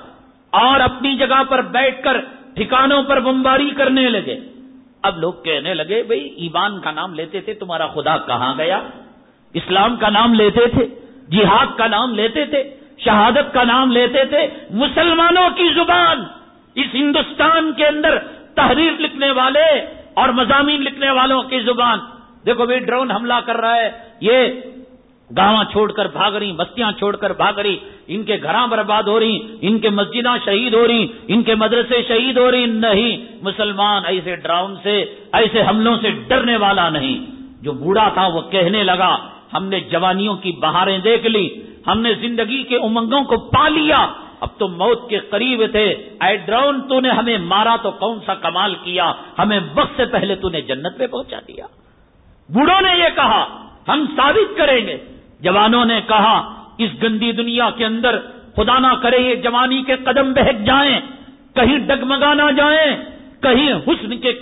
اور اپنی جگہ پر بیٹھ کر ٹھکانوں پر بمباری کرنے لگے۔ اب لوگ کہنے لگے، بھائی، ایمان کا نام لیتے تھے، تمہارا خدا کہاں گیا؟ اسلام کا نام لیتے تھے، جہاد کا نام لیتے تھے شہادت کا نام لیتے تھے، مسلمانوں کی زبان، اس ہندوستان کے اندر تحریر لکھنے والے اور مضامین لکھنے والوں کی زبان۔ دیکھو بھائی ڈرون حملہ کر رہا ہے، یہ گاواں چھوڑ کر بھاگ رہی، بستیاں چھوڑ کر بھاگ رہی، ان کے گھراں برباد ہو رہی، ان کے مسجدیں شہید ہو رہی، ان کے مدرسے شہید ہو رہی۔ نہیں، مسلمان ایسے ڈراؤن سے، ایسے حملوں سے ڈرنے والا نہیں۔ جو بوڑھا تھا وہ کہنے لگا، ہم نے جوانیوں کی بہاریں دیکھ لی ہم نے زندگی کے امنگوں کو پا لیا۔ اب تو موت کے قریب تھے۔ اے ڈراؤن تو نے ہمیں مارا تو کون سا کمال کیا؟ ہمیں وقت سے پہلے تو نے جنت پہ پہنچا دیا۔ بوڑھوں نے یہ کہا، ہم ثابت کریں گے۔ جوانوں نے کہا، اس گندی دنیا کے اندر خدا نہ کرے یہ جوانی کے قدم بہک جائیں۔ کہیں ڈگمگا نہ جائیں۔ کہیں حسن کے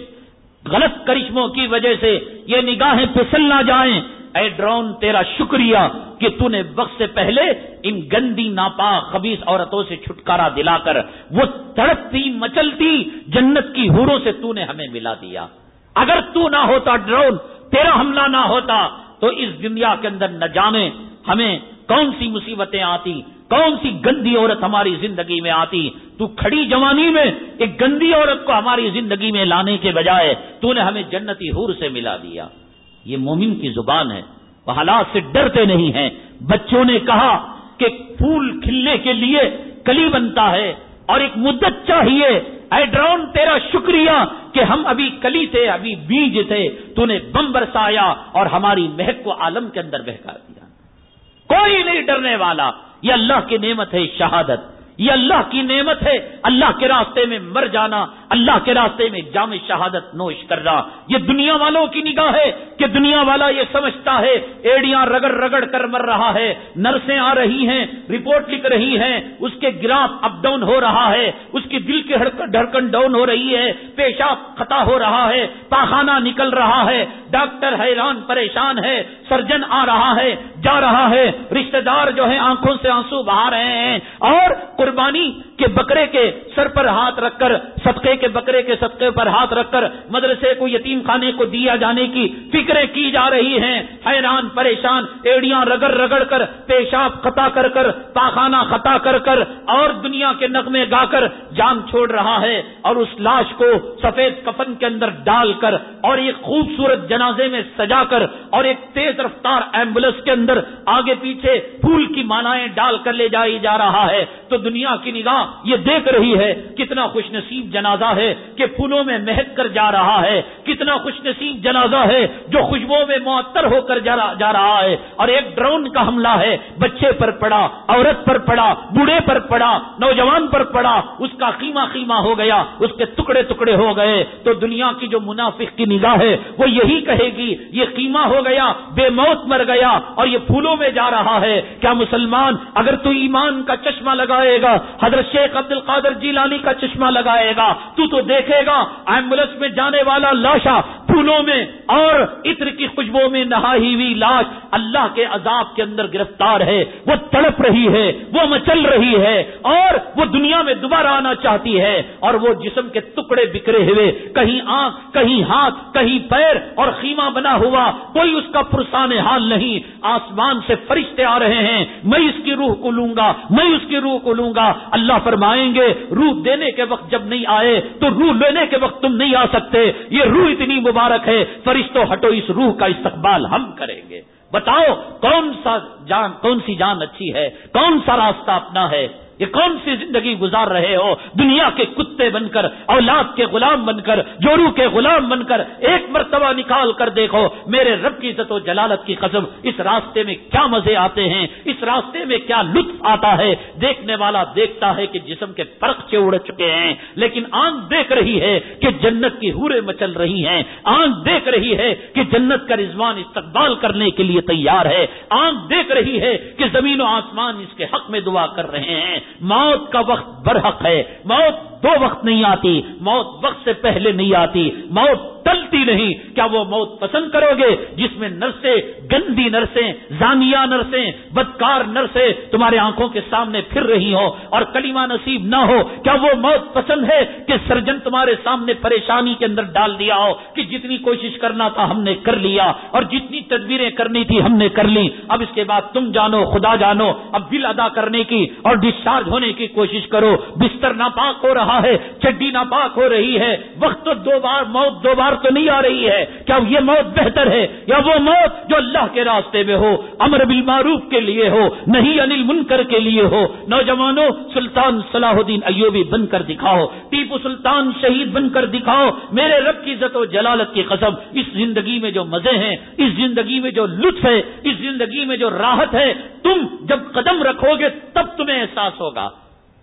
غلط کرشموں کی وجہ سے یہ نگاہیں پھسل نہ جائیں۔ اے ڈرون، تیرا شکریہ کہ تو نے وقت سے پہلے ان گندی ناپا خبیص عورتوں سے چھٹکارا دلا کر وہ تڑپتی، مچلتی جنت کی ہوروں سے تو نے ہمیں ملا دیا۔ اگر تو نہ ہوتا ڈرون، تیرا حملہ نہ ہوتا، تو اس دنیا کے اندر نہ جانے ہمیں کون سی مصیبتیں آتی، کون سی گندی عورت ہماری زندگی میں آتی۔ تو کھڑی جوانی میں ایک گندی عورت کو ہماری زندگی میں لانے کے بجائے تو نے ہمیں جنتی ہور سے ملا دیا۔ یہ مومن کی زبان ہے۔ وہ حالات سے ڈرتے نہیں ہیں۔ بچوں نے کہا کہ پھول کھلنے کے لیے کلی بنتا ہے اور ایک مدت چاہیے۔ اے ڈرون، تیرا شکریہ کہ ہم ابھی کلی تھے، ابھی بیج تھے۔ تو نے بم برسایا اور ہماری مہک کو عالم کے اندر بہکا دیا۔ کوئی نہیں ڈرنے والا۔ یہ اللہ کی نعمت ہے شہادت۔ یہ اللہ کی نعمت ہے۔ اللہ کے راستے میں مر جانا۔ اللہ کے راستے میں جامع شہادت نوش کرنا یہ دنیا والوں کی نگاہ ہے کہ دنیا والا یہ سمجھتا ہے، ایڑیاں رگڑ رگڑ کر مر رہا ہے، نرسیں آ رہی ہیں، رپورٹ لکھ رہی ہیں، اس کے گراف اپ ڈاؤن ہو رہا ہے، اس کی دل کی ڈھڑکن ڈاؤن ہو رہی ہے، پیشاب خطا ہو رہا ہے، پاخانہ نکل رہا ہے، ڈاکٹر حیران پریشان ہے، سرجن آ رہا ہے، جا رہا ہے، رشتہ دار جو ہے آنکھوں سے آنسو بہا رہے ہیں، اور قربانی کے بکرے کے سر پر ہاتھ رکھ کر، صدقے کے بکرے کے صدقے پر ہاتھ رکھ کر مدرسے کو، یتیم خانے کو دیا جانے کی فکریں کی جا رہی ہیں۔ حیران، پریشان، ایڑیاں رگڑ رگڑ کر، پیشاب خطا کر کر، پاخانہ خطا کر کر اور دنیا کے نغمے گا کر جان چھوڑ رہا ہے اور اس لاش کو سفید کفن کے اندر ڈال کر اور ایک خوبصورت جنازے میں سجا کر اور ایک تیز رفتار ایمبولینس کے اندر آگے پیچھے پھول کی مانائیں ڈال کر لے جائی جا رہا ہے۔ تو دنیا کی نگاہ یہ دیکھ رہی ہے کتنا خوش نصیب جنازہ ہے کہ پھولوں میں مہک کر جا رہا ہے، کتنا خوش نصیب جنازہ ہے جو خوشبو میں معطر ہو کر جا رہا ہے۔ اور ایک ڈرون کا حملہ ہے، بچے پر پڑا، عورت پر پڑا، بوڑھے پر پڑا، نوجوان پر پڑا، اس کا قیمہ قیمہ ہو گیا، اس کے ٹکڑے ٹکڑے ہو گئے۔ تو دنیا کی جو منافق کی نگاہ ہے، وہ یہی کہے گی، یہ قیمہ ہو گیا، بے موت مر گیا، اور یہ پھولوں میں جا رہا ہے۔ کیا مسلمان اگر تو ایمان کا چشمہ لگائے گا؟ حضرت شیخ عبد القادر جیلانی کا چشمہ لگائے گا۔ تو تو دیکھے گا، ایمبولینس میں جانے والا لاشا پھولوں میں اور عطر کی خوشبو میں نہائی ہوئی لاش اللہ کے عذاب کے اندر گرفتار ہے۔ وہ تڑپ رہی ہے، وہ مچل رہی ہے اور وہ دنیا میں دوبارہ آنا چاہتی ہے۔ اور وہ جسم کے ٹکڑے بکھرے ہوئے، کہیں آنکھ، کہیں ہاتھ، کہیں پیر اور خیمہ بنا ہوا۔ کوئی اس کا پرسان حال نہیں۔ آسمان سے فرشتے آ رہے ہیں۔ میں اس کی روح کو لوں گا، میں اس کی روح کو لوں گا۔ اللہ فرمائیں گے، روح دینے کے وقت جب نہیں آئے، تو روح لینے کے وقت تم نہیں آ سکتے۔ یہ روح اتنی مبارک ہے فرشتوں ہٹو، اس روح کا استقبال ہم کریں گے۔ بتاؤ، کون سا جان، کون سی جان اچھی ہے؟ کون سا راستہ اپنا ہے؟ یہ کون سی زندگی گزار رہے ہو؟ دنیا کے کتے بن کر، اولاد کے غلام بن کر جورو کے غلام بن کر ایک مرتبہ نکال کر دیکھو، میرے رب کی عزت و جلالت کی قسم، اس راستے میں کیا مزے آتے ہیں؟ اس راستے میں کیا لطف آتا ہے؟ دیکھنے والا دیکھتا ہے کہ جسم کے پرخچے اڑ چکے ہیں، لیکن آنکھ دیکھ رہی ہے کہ جنت کی ہورے مچل رہی ہیں۔ آنکھ دیکھ رہی ہے کہ جنت کا رضوان استقبال کرنے کے لیے تیار ہے۔ آنکھ دیکھ رہی ہے کہ زمین و آسمان اس کے حق میں دعا کر رہے ہیں۔ موت کا وقت برحق ہے، موت دو وقت نہیں آتی، موت وقت سے پہلے نہیں آتی، موت ٹلتی نہیں، کیا وہ موت پسند کرو گے؟ جس میں نرسیں، گندی نرسیں، زانیہ نرسیں، بدکار نرسیں تمہارے آنکھوں کے سامنے پھر رہی ہو اور کلیمہ نصیب نہ ہو، کیا وہ موت پسند ہے کہ سرجن تمہارے سامنے پریشانی کے اندر ڈال دیا ہو کہ جتنی کوشش کرنا تھا ہم نے کر لیا اور جتنی تدبیریں کرنی تھی ہم نے کر لی اب اس کے بعد تم جانو، خدا جانو، اب بل ادا کرنے کی اور ڈسچارج ہونے کی کوشش کرو۔ بستر ناپاک ہو رہا ہے، چڈی ناپاک ہو رہی ہے۔ وقت تو دو بار، موت دو بار تو نہیں آ رہی ہے۔ کیا یہ موت بہتر ہے؟ یا وہ موت جو اللہ کے راستے میں ہو، امر بالمعروف کے لیے ہو نہیں انل منکر کے لیے ہو۔ نوجوانوں، سلطان صلاح الدین ایوبی بن کر دکھاؤ۔ ٹیپو سلطان شہید بن کر دکھاؤ۔ میرے رب کی عزت و جلالت کی قسم، اس زندگی میں جو مزے ہیں، اس زندگی میں جو لطف ہے، اس زندگی میں جو راحت ہے، تم جب قدم رکھو گے تب تمہیں احساس ہوگا۔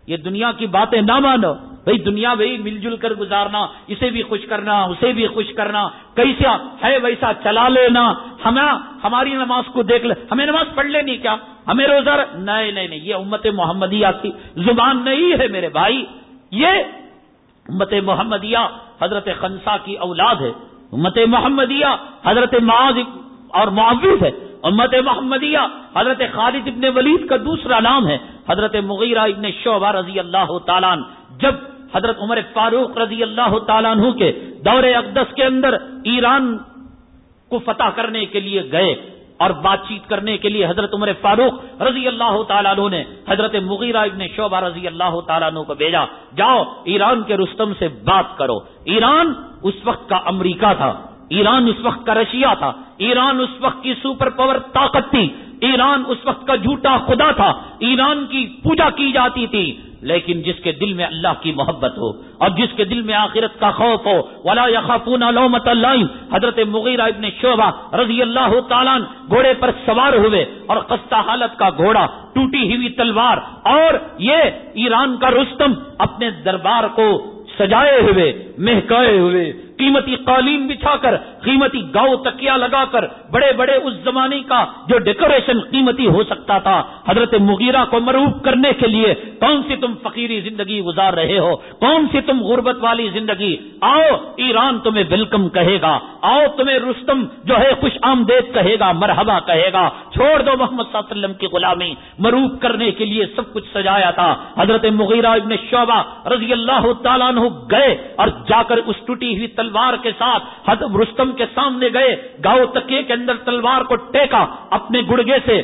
یہ دنیا کی باتیں نہ مانو۔ بھائی دنیا بھائی مل جل کر گزارنا، اسے بھی خوش کرنا، اسے بھی خوش کرنا کیسا ہے ویسا چلا لینا؟ ہمیں، ہماری نماز کو دیکھ لے، ہمیں نماز پڑھ لینی کیا؟ ہمیں روزہ نہیں نہیں نہیں، یہ امت محمدیہ کی زبان نہیں ہے میرے بھائی، یہ امت محمدیہ حضرت خنسا کی اولاد ہے، امت محمدیہ حضرت معاذ اور معاوف ہے، امت محمدیہ حضرت خالد ابن ولید کا دوسرا نام ہے، حضرت مغیرہ ابن شعبہ رضی اللہ تعالیٰ جب حضرت عمر فاروق رضی اللہ تعالیٰ عنہ کے دور اقدس کے اندر ایران کو فتح کرنے کے لیے گئے اور بات چیت کرنے کے لیے حضرت عمر فاروق رضی اللہ تعالیٰ عنہ نے حضرت مغیرہ ابن شعبہ رضی اللہ تعالیٰ عنہ کو بھیجا، جاؤ ایران کے رستم سے بات کرو۔ ایران اس وقت کا امریکہ تھا۔ ایران اس وقت کا رشیا تھا، ایران اس وقت کی سپر پاور طاقت تھی، ایران اس وقت کا جھوٹا خدا تھا، ایران کی پوجا کی جاتی تھی۔ لیکن جس کے دل میں اللہ کی محبت ہو اور جس کے دل میں آخرت کا خوف ہو، ولا یخافون لومت اللہ حضرت مغیرہ ابن شعبہ رضی اللہ تعالیٰ گھوڑے پر سوار ہوئے اور خستہ حالت کا گھوڑا ٹوٹی ہوئی تلوار اور یہ ایران کا رستم اپنے دربار کو سجائے ہوئے، مہکائے ہوئے۔ قیمتی قالین بچھا کر، قیمتی گاؤ تکیا لگا کر، بڑے بڑے اس زمانے کا جو ڈیکوریشن قیمتی ہو سکتا تھا، حضرت مغیرہ کو مروب کرنے کے لیے کون سی تم فقیری زندگی گزار رہے ہو؟ کون سی تم غربت والی زندگی؟ آؤ، ایران تمہیں ویلکم کہے گا۔ آؤ، تمہیں رستم جو ہے خوش آمدید کہے گا، مرحبا کہے گا۔ چھوڑ دو محمد صلی اللہ علیہ وسلم کی غلامی۔ مروب کرنے کے لیے سب کچھ سجایا تھا۔ حضرت مغیرہ ابن شعبہ رضی اللہ تعالیٰ عنہ گئے اور جا کر اس ٹوٹی ہوئی تل تلوار کے ساتھ حضب رستم کے سامنے گئے گاؤ تکیے کے اندر تلوار کو ٹیکا اپنے گڑگے سے،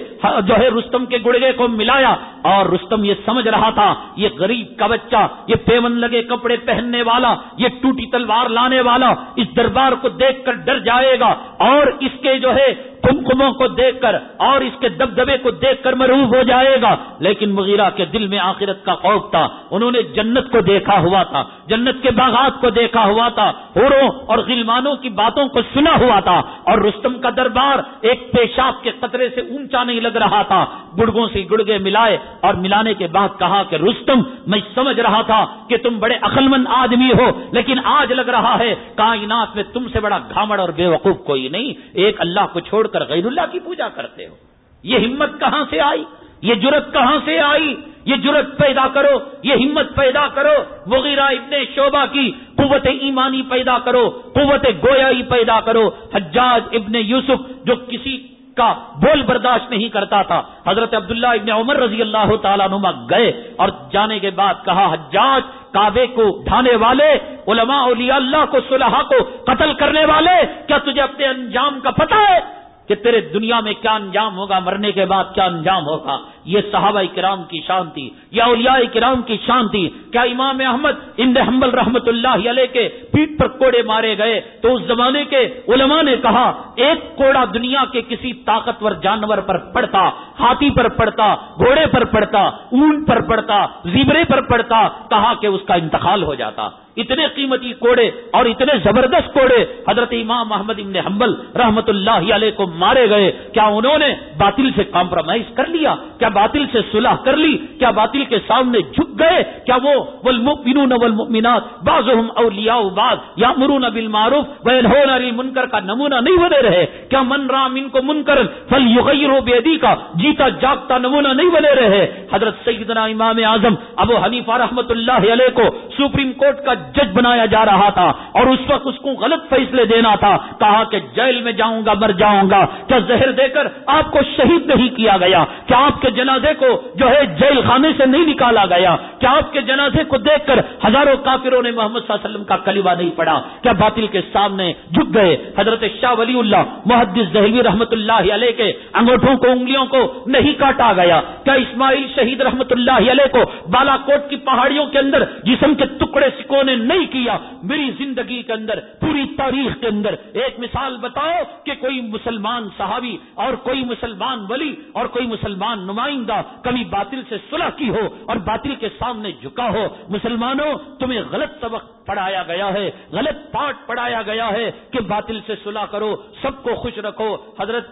جو ہے رستم کے گڑگے کو ملایا۔ اور رستم یہ سمجھ رہا تھا، یہ غریب کا بچہ، یہ پیمن لگے کپڑے پہننے والا، یہ ٹوٹی تلوار لانے والا اس دربار کو دیکھ کر ڈر جائے گا اور اس کے جو ہے کمکموں کو دیکھ کر اور اس کے دبدبے کو دیکھ کر مروب ہو جائے گا۔ لیکن مغیرہ کے دل میں آخرت کا خوف تھا۔ انہوں نے جنت کو دیکھا ہوا تھا، جنت کے باغات کو دیکھا ہوا تھا، ہوروں اور غلمانوں کی باتوں کو سنا ہوا تھا۔ اور رستم کا دربار ایک پیشاب کے قطرے سے اونچا نہیں لگ رہا تھا۔ گڑگوں سے گڑگے ملائے۔ اور ملانے کے بعد کہا کہ رستم، میں سمجھ رہا تھا کہ تم بڑے عقلمند آدمی ہو، لیکن آج لگ رہا ہے کائنات میں تم سے بڑا گھامڑ اور بے وقوف کوئی نہیں۔ ایک اللہ کو چھوڑ کر غیر اللہ کی پوجا کرتے ہو۔ یہ ہمت کہاں سے آئی؟ یہ جرت کہاں سے آئی؟ یہ جرت پیدا کرو، یہ ہمت پیدا کرو۔ وغیرہ ابن شعبہ کی قوت ایمانی پیدا کرو، قوت گویائی پیدا کرو۔ حجاج ابن یوسف جو کسی کا بول برداشت نہیں کرتا تھا۔ حضرت عبداللہ ابن عمر رضی اللہ تعالیٰ نما گئے اور جانے کے بعد کہا، حجاج، کعبے کو ڈھانے والے، علماء اولیاء اللہ کو صلحہ کو قتل کرنے والے، کیا تجھے اپنے انجام کا پتہ ہے؟ کہ تیرے دنیا میں کیا انجام ہوگا، مرنے کے بعد کیا انجام ہوگا؟ یہ صحابہ کرام کی شانتی یا اولیاء کرام کی شانتی کیا امام احمد ان حمبل رحمت اللہ علیہ کے پیٹ پر کوڑے مارے گئے؟ تو اس زمانے کے علماء نے کہا، ایک کوڑا دنیا کے کسی طاقتور جانور پر پڑتا، ہاتھی پر پڑتا، گھوڑے پر پڑتا، اونٹ پر پڑتا، زیبرے پر پڑتا، کہا کہ اس کا انتقال ہو جاتا۔ اتنے قیمتی کوڑے اور اتنے زبردست کوڑے حضرت امام محمد ابن حنبل رحمت اللہ علیہ کو مارے گئے کیا انہوں نے باطل سے کمپرومائز کر لیا کیا باطل سے صلح کر لی کیا باطل کے سامنے جھک گئے کیا وہ والمؤمنون والمؤمنات بعضهم اولیاء بعض یامرون بالمعروف وینهون عن المنکر کا نمونہ نہیں بنے رہے کیا من رام ان کو منکر فلیغیروا بیدی کا جیتا جاگتا نمونہ نہیں بنے رہے حضرت سیدنا امام اعظم ابو حنیفہ رحمت اللہ علیہ کو سپریم کورٹ کا جج بنایا جا رہا تھا اور اس وقت اس کو غلط فیصلے دینا تھا کہا کہ جیل میں جاؤں گا مر جاؤں گا کیا زہر دے کر آپ کو شہید نہیں کیا گیا؟ کیا آپ کے جنازے کو جو ہے جیل خانے سے نہیں نکالا گیا؟ کیا آپ کے جنازے کو دیکھ کر ہزاروں کافروں نے محمد صلی اللہ علیہ وسلم کا کلبہ نہیں پڑا؟ کیا باطل کے سامنے جھک گئے؟ حضرت شاہ ولی اللہ، محدث زہوی رحمت اللہ علیہ کے انگوٹھوں کو، انگلیوں کو نہیں کاٹا گیا؟ کیا اسماعیل شہید رحمت اللہ علیہ کو بالا کوٹ کی پہاڑیوں کے اندر، جسم کے ٹکڑے سکونے نہیں کیا؟ میری زندگی کے اندر، پوری تاریخ کے اندر، ایک مثال بتاؤ کہ کوئی مسلمان مسلمان صحابی اور کوئی مسلمان ولی اور کوئی مسلمان نمائندہ کبھی باطل سے صلح کی ہو اور باطل کے سامنے جھکا ہو، مسلمانوں، تمہیں غلط سبق پڑھایا گیا ہے، غلط پاٹ پڑھایا گیا ہے کہ باطل سے صلح کرو، سب کو خوش رکھو۔ حضرت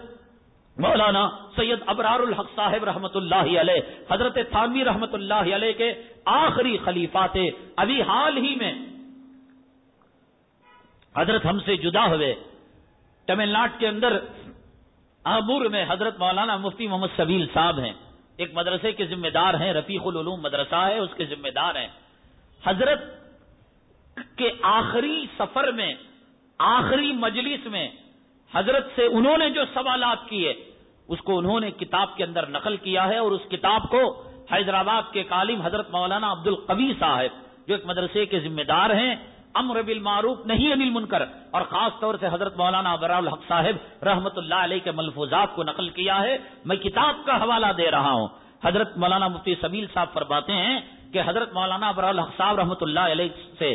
مولانا سید ابرار الحق صاحب رحمت اللہ علیہ، حضرت تھانوی رحمت اللہ علیہ کے آخری خلیفات ابھی حال ہی میں حضرت ہم سے جدا ہوئے۔ تمل ناڈ کے اندر آبور میں حضرت مولانا مفتی محمد سبیل صاحب ہیں۔ ایک مدرسے کے ذمہ دار ہیں، رفیق العلوم مدرسہ ہے، اس کے ذمہ دار ہیں۔ حضرت کے آخری سفر میں، آخری مجلس میں حضرت سے انہوں نے جو سوالات کیے، اس کو انہوں نے کتاب کے اندر نقل کیا ہے اور اس کتاب کو حیدرآباد کے کالم حضرت مولانا عبد القوی صاحب، جو ایک مدرسے کے ذمہ دار ہیں امر بالمعروف نہیں انل منکر اور خاص طور سے حضرت مولانا ابرا الحق صاحب رحمت اللہ علیہ کے ملفوظات کو نقل کیا ہے، میں کتاب کا حوالہ دے رہا ہوں۔ حضرت مولانا مفتی سبیل صاحب فرماتے ہیں کہ حضرت مولانا ابرا الحق صاحب رحمۃ اللہ علیہ سے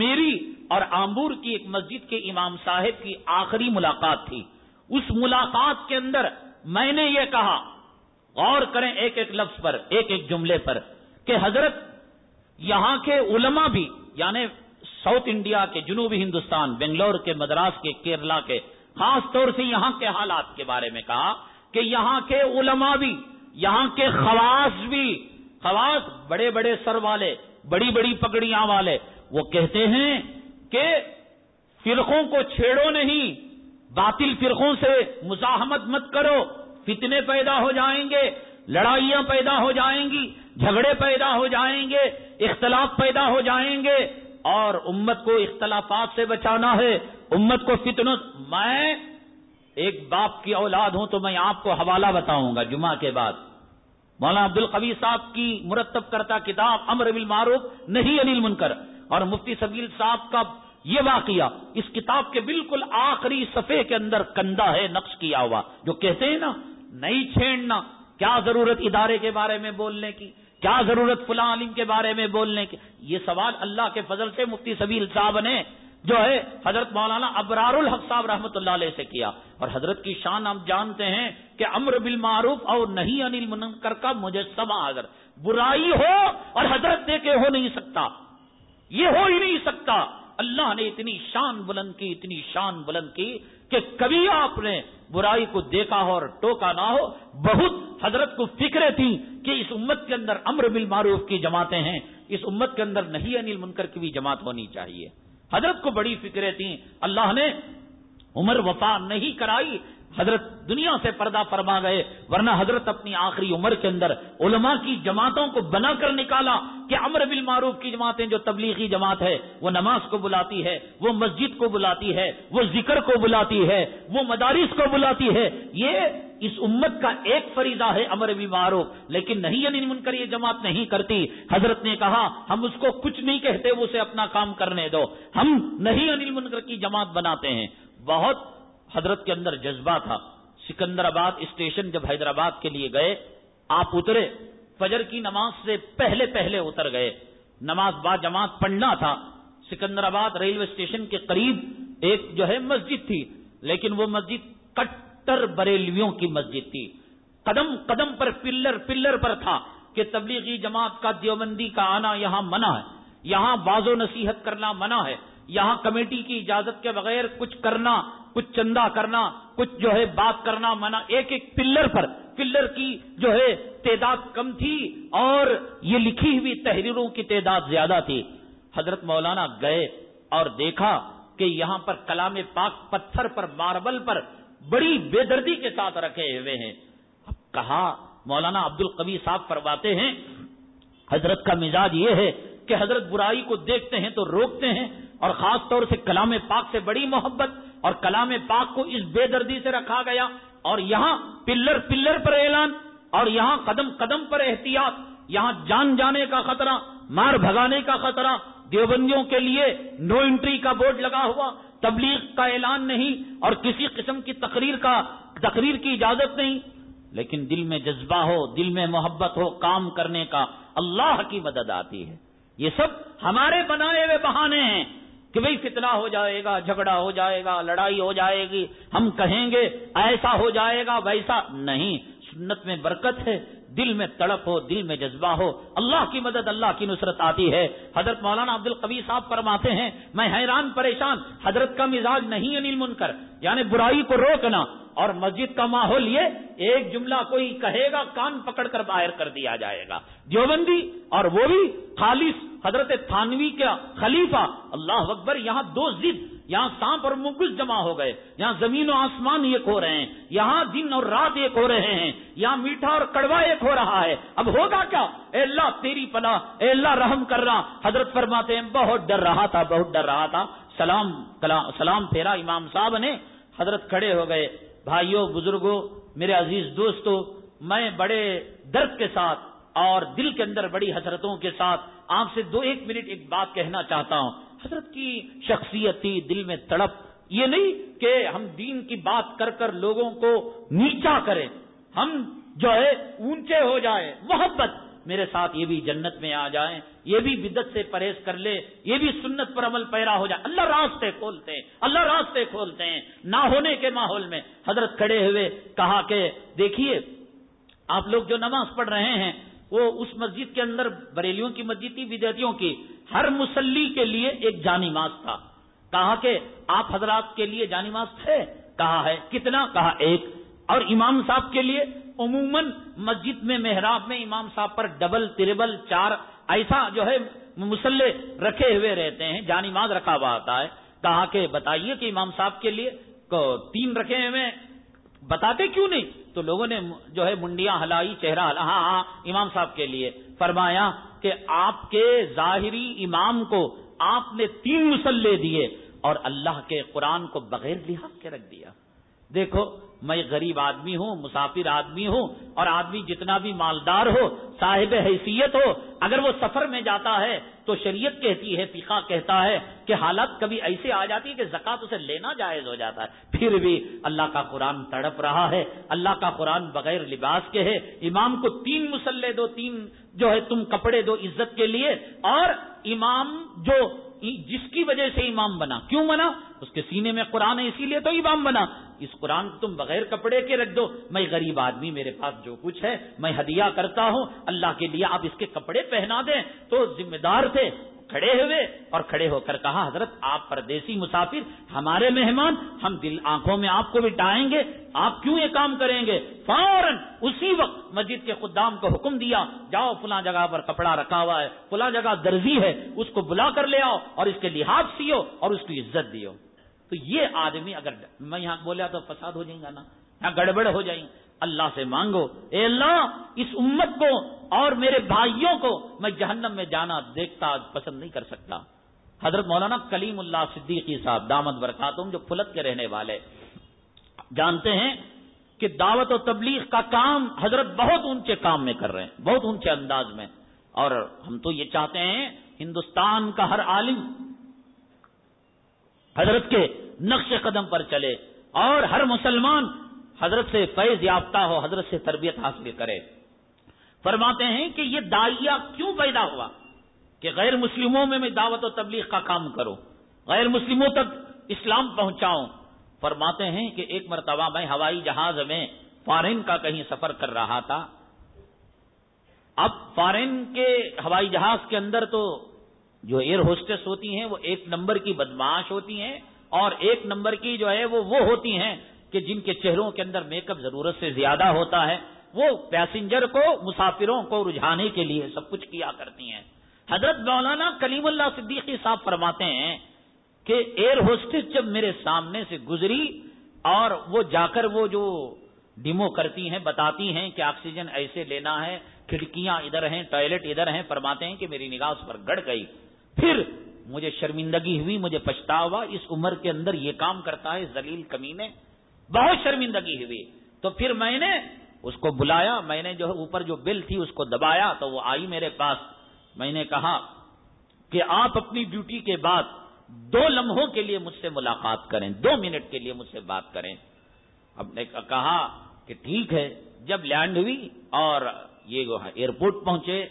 میری اور آمبور کی ایک مسجد کے امام صاحب کی آخری ملاقات تھی۔ اس ملاقات کے اندر میں نے یہ کہا، غور کریں ایک ایک لفظ پر، ایک ایک جملے پر کہ حضرت یہاں کے علماء بھی یعنی ساؤتھ انڈیا کے جنوبی ہندوستان، بنگلور کے مدراس کے کیرلا کے، خاص طور سے یہاں کے حالات کے بارے میں کہا کہ یہاں کے علماء بھی، یہاں کے خواص بھی، خواص بڑے بڑے سر والے، بڑی بڑی پگڑیاں والے، وہ کہتے ہیں کہ فرقوں کو چھیڑو نہیں، باطل فرقوں سے مزاحمت مت کرو، فتنے پیدا ہو جائیں گے، لڑائیاں پیدا ہو جائیں گی، جھگڑے پیدا ہو جائیں گے، اختلاف پیدا ہو جائیں گے اور امت کو اختلافات سے بچانا ہے۔ امت کو فتنوں میں ایک باپ کی اولاد ہوں تو میں آپ کو حوالہ بتاؤں گا جمعہ کے بعد۔ مولانا عبد القبی صاحب کی مرتب کرتا کتاب امر معروف نہیں انل منکر اور مفتی سبیل صاحب کا یہ واقعہ اس کتاب کے بالکل آخری صفحے کے اندر کندھا ہے، نقش کیا ہوا۔ جو کہتے ہیں نا، نہیں چھیڑنا کیا ضرورت ادارے کے بارے میں بولنے کی؟ کیا ضرورت فلاں عالم کے بارے میں بولنے کی؟ یہ سوال اللہ کے فضل سے مفتی سبیل صاحب نے جو ہے حضرت مولانا ابرار الحق صاحب رحمۃ اللہ علیہ سے کیا۔ اور حضرت کی شان ہم جانتے ہیں کہ امر بالمعروف اور نہیں انل منکر کا مجسمہ اگر برائی ہو اور حضرت دیکھے ہو نہیں سکتا، یہ ہو ہی نہیں سکتا۔ اللہ نے اتنی شان بلند کی، اتنی شان بلند کی کہ کبھی آپ نے برائی کو دیکھا ہو اور ٹوکا نہ ہو، بہت حضرت کو فکریں تھیں کہ اس امت کے اندر امر بالمعروف کی جماعتیں ہیں۔ اس امت کے اندر نہیں انل منکر کی بھی جماعت ہونی چاہیے۔ حضرت کو بڑی فکریں تھیں۔ اللہ نے عمر وفا نہیں کرائی حضرت دنیا سے پردہ فرما گئے، ورنہ حضرت اپنی آخری عمر کے اندر علماء کی جماعتوں کو بنا کر نکالا کہ امر بالمعروف کی جماعتیں جو تبلیغی جماعت ہے، وہ نماز کو بلاتی ہے، وہ مسجد کو بلاتی ہے، وہ ذکر کو بلاتی ہے، وہ مدارس کو بلاتی ہے۔ یہ اس امت کا ایک فریضہ ہے امر بھی معروف لیکن نہیں انل منکر یہ جماعت نہیں کرتی۔ حضرت نے کہا، ہم اس کو کچھ نہیں کہتے، وہ اسے اپنا کام کرنے دو۔ ہم نہیں انل منکر کی جماعت بناتے ہیں۔ بہت حضرت کے اندر جذبہ تھا۔ سکندر آباد اسٹیشن جب حیدرآباد کے لیے گئے، آپ اترے۔ فجر کی نماز سے پہلے پہلے اتر گئے۔ نماز با جماعت پڑھنا تھا۔ سکندر آباد ریلوے اسٹیشن کے قریب ایک جو ہے مسجد تھی، لیکن وہ مسجد کٹر بریلویوں کی مسجد تھی۔ قدم قدم پر پلر پلر پر تھا کہ تبلیغی جماعت کا دیوبندی کا آنا یہاں منع ہے۔ یہاں باز و نصیحت کرنا منع ہے۔ یہاں کمیٹی کی اجازت کے بغیر کچھ کرنا، کچھ چندہ کرنا، کچھ جو ہے بات کرنا منع، ایک ایک پلر پر، پلر کی جو ہے تعداد کم تھی اور یہ لکھی ہوئی تحریروں کی تعداد زیادہ تھی۔ حضرت مولانا گئے اور دیکھا کہ یہاں پر کلام پاک پتھر پر، ماربل پر بڑی بے دردی کے ساتھ رکھے ہوئے ہیں۔ اب کہا، مولانا عبد القبی صاحب فرماتے ہیں، حضرت کا مزاج یہ ہے کہ حضرت برائی کو دیکھتے ہیں تو روکتے ہیں اور خاص طور سے کلام پاک سے بڑی محبت اور کلام پاک کو اس بے دردی سے رکھا گیا اور یہاں پلر پلر پر اعلان اور یہاں قدم قدم پر احتیاط، یہاں جان جانے کا خطرہ، مار بھگانے کا خطرہ، دیوبندیوں کے لیے نو انٹری کا بورڈ لگا ہوا، تبلیغ کا اعلان نہیں اور کسی قسم کی تقریر کا تقریر کی اجازت نہیں۔ لیکن دل میں جذبہ ہو، دل میں محبت ہو، کام کرنے کا اللہ کی مدد آتی ہے۔ یہ سب ہمارے بنائے ہوئے بہانے ہیں۔ کہ بھئی فتنہ ہو جائے گا، جھگڑا ہو جائے گا، لڑائی ہو جائے گی، ہم کہیں گے ایسا ہو جائے گا، ویسا نہیں۔ سنت میں برکت ہے، دل میں تڑپ ہو، دل میں جذبہ ہو۔ اللہ کی مدد، اللہ کی نصرت آتی ہے۔ حضرت مولانا عبد القبی صاحب فرماتے ہیں، میں حیران، پریشان، حضرت کا مزاج نہیں انل منکر یعنی برائی کو روکنا اور مسجد کا ماحول یہ ایک جملہ کوئی کہے گا، کان پکڑ کر باہر کر دیا جائے گا۔ دیوبندی اور وہ بھی خالص حضرت تھانوی کا خلیفہ، اللہ اکبر، یہاں دو ضد یہاں سانپ اور مگل جمع ہو گئے؟ یہاں زمین و آسمان ایک ہو رہے ہیں، یہاں دن اور رات ایک ہو رہے ہیں، یہاں میٹھا اور کڑوا ایک ہو رہا ہے۔ اب ہوگا کیا؟ اے اللہ، تیری پناہ، اے اللہ، رحم کر رہا۔ حضرت فرماتے ہیں، بہت ڈر رہا تھا، بہت ڈر رہا تھا۔ سلام سلام پھیرا امام صاحب نے۔ حضرت کھڑے ہو گئے، بھائیوں، بزرگوں، میرے عزیز دوستوں، میں بڑے درد کے ساتھ اور دل کے اندر بڑی حسرتوں کے ساتھ آپ سے دو ایک منٹ ایک بات کہنا چاہتا ہوں۔ حضرت کی شخصیت تھی، دل میں تڑپ۔ یہ نہیں کہ ہم دین کی بات کر کر لوگوں کو نیچا کریں۔ ہم جو ہے، اونچے ہو جائیں۔ محبت۔ میرے ساتھ یہ بھی جنت میں آ جائیں۔ یہ بھی بدت سے پرہیز کر لے۔ یہ بھی سنت پر عمل پیرا ہو جائے۔ اللہ راستے کھولتے ہیں۔ اللہ راستے کھولتے ہیں۔ نہ ہونے کے ماحول میں حضرت کھڑے ہوئے کہا کہ دیکھیے، آپ لوگ جو نماز پڑھ رہے ہیں وہ اس مسجد کے اندر بریلیوں کی مسجد تھی ودیاتیوں کی۔ ہر مسلی کے لیے ایک جانی ماز تھا۔ کہا کہ آپ حضرات کے لیے جانی ماز تھے کہا ہے۔ کتنا؟ کہا ایک۔ اور امام صاحب کے لیے عموماً مسجد میں محراب میں امام صاحب پر ڈبل تربل چار ایسا جو ہے مسلح رکھے ہوئے رہتے ہیں، جانی ماز رکھا ہوا آتا ہے۔ کہا کہ بتائیے کہ امام صاحب کے لیے تین رکھے ہوئے بتاتے کیوں نہیں؟ تو لوگوں نے جو ہے منڈیاں ہلائی، چہرہ ہلا ہاں ہاں امام صاحب کے لیے۔ فرمایا کہ آپ کے ظاہری امام کو آپ نے تین مسلے دیے اور اللہ کے قرآن کو بغیر لحاظ کے رکھ دیا۔ دیکھو، میں غریب آدمی ہوں، مسافر آدمی ہوں اور آدمی جتنا بھی مالدار ہو، صاحب حیثیت ہو، اگر وہ سفر میں جاتا ہے تو شریعت کہتی ہے، فقہ کہتا ہے کہ حالت کبھی ایسے آ جاتی ہے کہ زکات اسے لینا جائز ہو جاتا ہے۔ پھر بھی اللہ کا قرآن تڑپ رہا ہے، اللہ کا قرآن بغیر لباس کے ہے۔ امام کو تین مسلح دو، تین جو ہے، تم کپڑے دو عزت کے لیے۔ اور امام جو جس کی وجہ سے امام بنا، کیوں بنا؟ اس کے سینے میں قرآن ہے، اسی لیے تو امام بنا۔ اس قرآن کو تم بغیر کپڑے کے رکھ دو۔ میں غریب آدمی، میرے پاس جو کچھ ہے، میں ہدیہ کرتا ہوں، اللہ کے لیے آپ اس کے کپڑے پہنا دیں۔ تو ذمہ دار تھے کھڑے ہوئے اور کھڑے ہو کر کہا، حضرت، آپ پردیسی مسافر، ہمارے مہمان، ہم دل آنکھوں میں آپ کو بٹائیں گے، آپ کیوں یہ کام کریں گے؟ فوراً اسی وقت مسجد کے خدام کو حکم دیا، جاؤ فلاں جگہ پر کپڑا رکھا ہوا ہے، فلاں جگہ درزی ہے، اس کو بلا کر لے آؤ اور اس کے لحاظ سیو اور اس کی عزت دیو۔ تو یہ آدمی اگر، میں یہاں بولیا تو فساد ہو جائے گا نا یا گڑبڑ ہو جائیں۔ اللہ سے مانگو۔ اے اللہ، اس امت کو اور میرے بھائیوں کو میں جہنم میں جانا دیکھتا پسند نہیں کر سکتا۔ حضرت مولانا کلیم اللہ صدیقی صاحب دامد برکاتم جو پھلت کے رہنے والے۔ جانتے ہیں کہ دعوت و تبلیغ کا کام حضرت بہت اونچے کام میں کر رہے ہیں، بہت اونچے انداز میں۔ اور ہم تو یہ چاہتے ہیں، ہندوستان کا ہر عالم حضرت کے نقش قدم پر چلے اور ہر مسلمان حضرت سے فیض یافتہ ہو، حضرت سے تربیت حاصل کرے۔ فرماتے ہیں کہ یہ دائیا کیوں پیدا ہوا؟ کہ غیر مسلموں میں میں دعوت و تبلیغ کا کام کروں، غیر مسلموں تک اسلام پہنچاؤں۔ فرماتے ہیں کہ ایک مرتبہ میں ہوائی جہاز میں فارن کا کہیں سفر کر رہا تھا۔ اب فارن کے ہوائی جہاز کے اندر تو جو ایئر ہوسٹس ہوتی ہیں، وہ ایک نمبر کی بدماش ہوتی ہیں اور ایک نمبر کی جو ہے وہ وہ ہوتی ہیں۔ کہ جن کے چہروں کے اندر میک اپ ضرورت سے زیادہ ہوتا ہے، وہ پیسنجر کو، مسافروں کو رجھانے کے لیے سب کچھ کیا کرتی ہیں۔ حضرت مولانا کلیم اللہ صدیقی صاحب فرماتے ہیں کہ ایئر ہوسٹس جب میرے سامنے سے گزری اور وہ جا کر وہ جو ڈیمو کرتی ہیں، بتاتی ہیں کہ آکسیجن ایسے لینا ہے، کھڑکیاں ادھر ہیں، ٹوائلٹ ادھر ہیں، فرماتے ہیں کہ میری نگاہ اس پر گڑ گئی۔ پھر مجھے شرمندگی ہوئی، مجھے پچھتاوا، اس عمر کے اندر یہ کام کرتا ہے زلیل کمی نے بہت شرمندگی ہوئی۔ تو پھر میں نے اس کو بلایا، میں نے جو اوپر جو بل تھی اس کو دبایا، تو وہ آئی میرے پاس۔ میں نے کہا کہ آپ اپنی ڈیوٹی کے بعد دو لمحوں کے لیے مجھ سے ملاقات کریں، دو منٹ کے لیے مجھ سے بات کریں۔ اب نے کہا کہ ٹھیک ہے۔ جب لینڈ ہوئی اور یہ ایئرپورٹ پہنچے،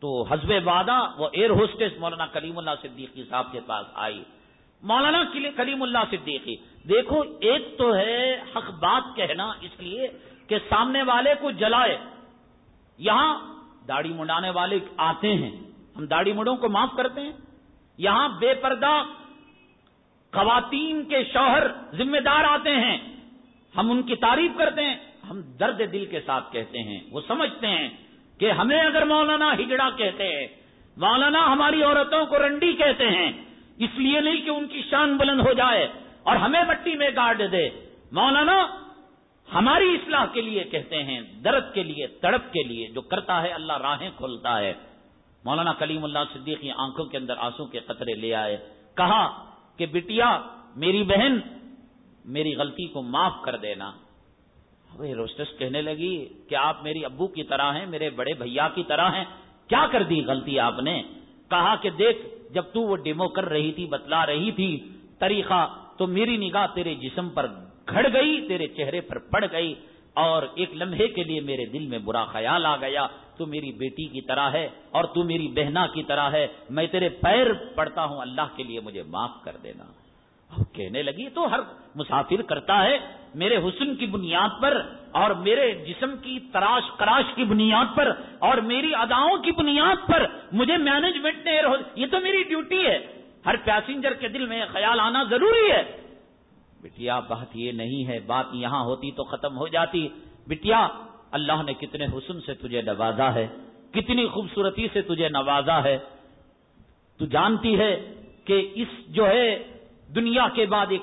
تو حزب وعدہ وہ ایئر ہوسٹس مولانا کلیم اللہ صدیقی صاحب کے پاس آئی۔ مولانا کلیم اللہ صدیقی دیکھو، ایک تو ہے حق بات کہنا، اس لیے کہ سامنے والے کو جلائے۔ یہاں داڑھی مڈانے والے آتے ہیں۔ ہم داڑھی مڈوں کو معاف کرتے ہیں۔ یہاں بے پردہ خواتین کے شوہر ذمہ دار آتے ہیں۔ ہم ان کی تعریف کرتے ہیں۔ ہم درد دل کے ساتھ کہتے ہیں۔ وہ سمجھتے ہیں کہ ہمیں اگر مولانا ہجڑا کہتے ہیں، مولانا ہماری عورتوں کو رنڈی کہتے ہیں، اس لیے نہیں کہ ان کی شان بلند ہو جائے۔ اور ہمیں مٹی میں گاڑ دے۔ مولانا، ہماری اصلاح کے لیے کہتے ہیں، درد کے لیے، تڑپ کے لیے، جو کرتا ہے اللہ راہیں کھولتا ہے۔ مولانا کلیم اللہ صدیقی آنکھوں کے اندر آنسو کے قطرے لے آئے۔ کہا کہ بٹیا، میری بہن، میری غلطی کو معاف کر دینا۔ روسٹس کہنے لگی کہ آپ میری ابو کی طرح ہیں، میرے بڑے بھیا کی طرح ہیں۔ کیا کر دی غلطی آپ نے؟ کہا کہ دیکھ، جب تو وہ ڈیمو کر رہی تھی، بتلا رہی تھی، طریقہ تو میری نگاہ تیرے جسم پر گھڑ گئی، تیرے چہرے پر پڑ گئی اور ایک لمحے کے لیے میرے دل میں برا خیال آ گیا۔ تو میری بیٹی کی طرح ہے اور تو میری بہنا کی طرح ہے۔ میں تیرے پیر پڑتا ہوں، اللہ کے لیے مجھے معاف کر دینا۔ کہنے لگی، تو ہر مسافر کرتا ہے میرے حسن کی بنیاد پر اور میرے جسم کی تراش کراش کی بنیاد پر اور میری اداؤں کی بنیاد پر مجھے مینجمنٹ نے یہ تو میری ڈیوٹی ہے۔ ہر پیسنجر کے دل میں خیال آنا ضروری ہے۔ بٹیا، بات یہ نہیں ہے، بات یہاں ہوتی تو ختم ہو جاتی۔ بٹیا، اللہ نے کتنے حسن سے تجھے نوازا ہے، کتنی خوبصورتی سے تجھے نوازا ہے۔ تو جانتی ہے کہ اس جو ہے، دنیا کے بعد ایک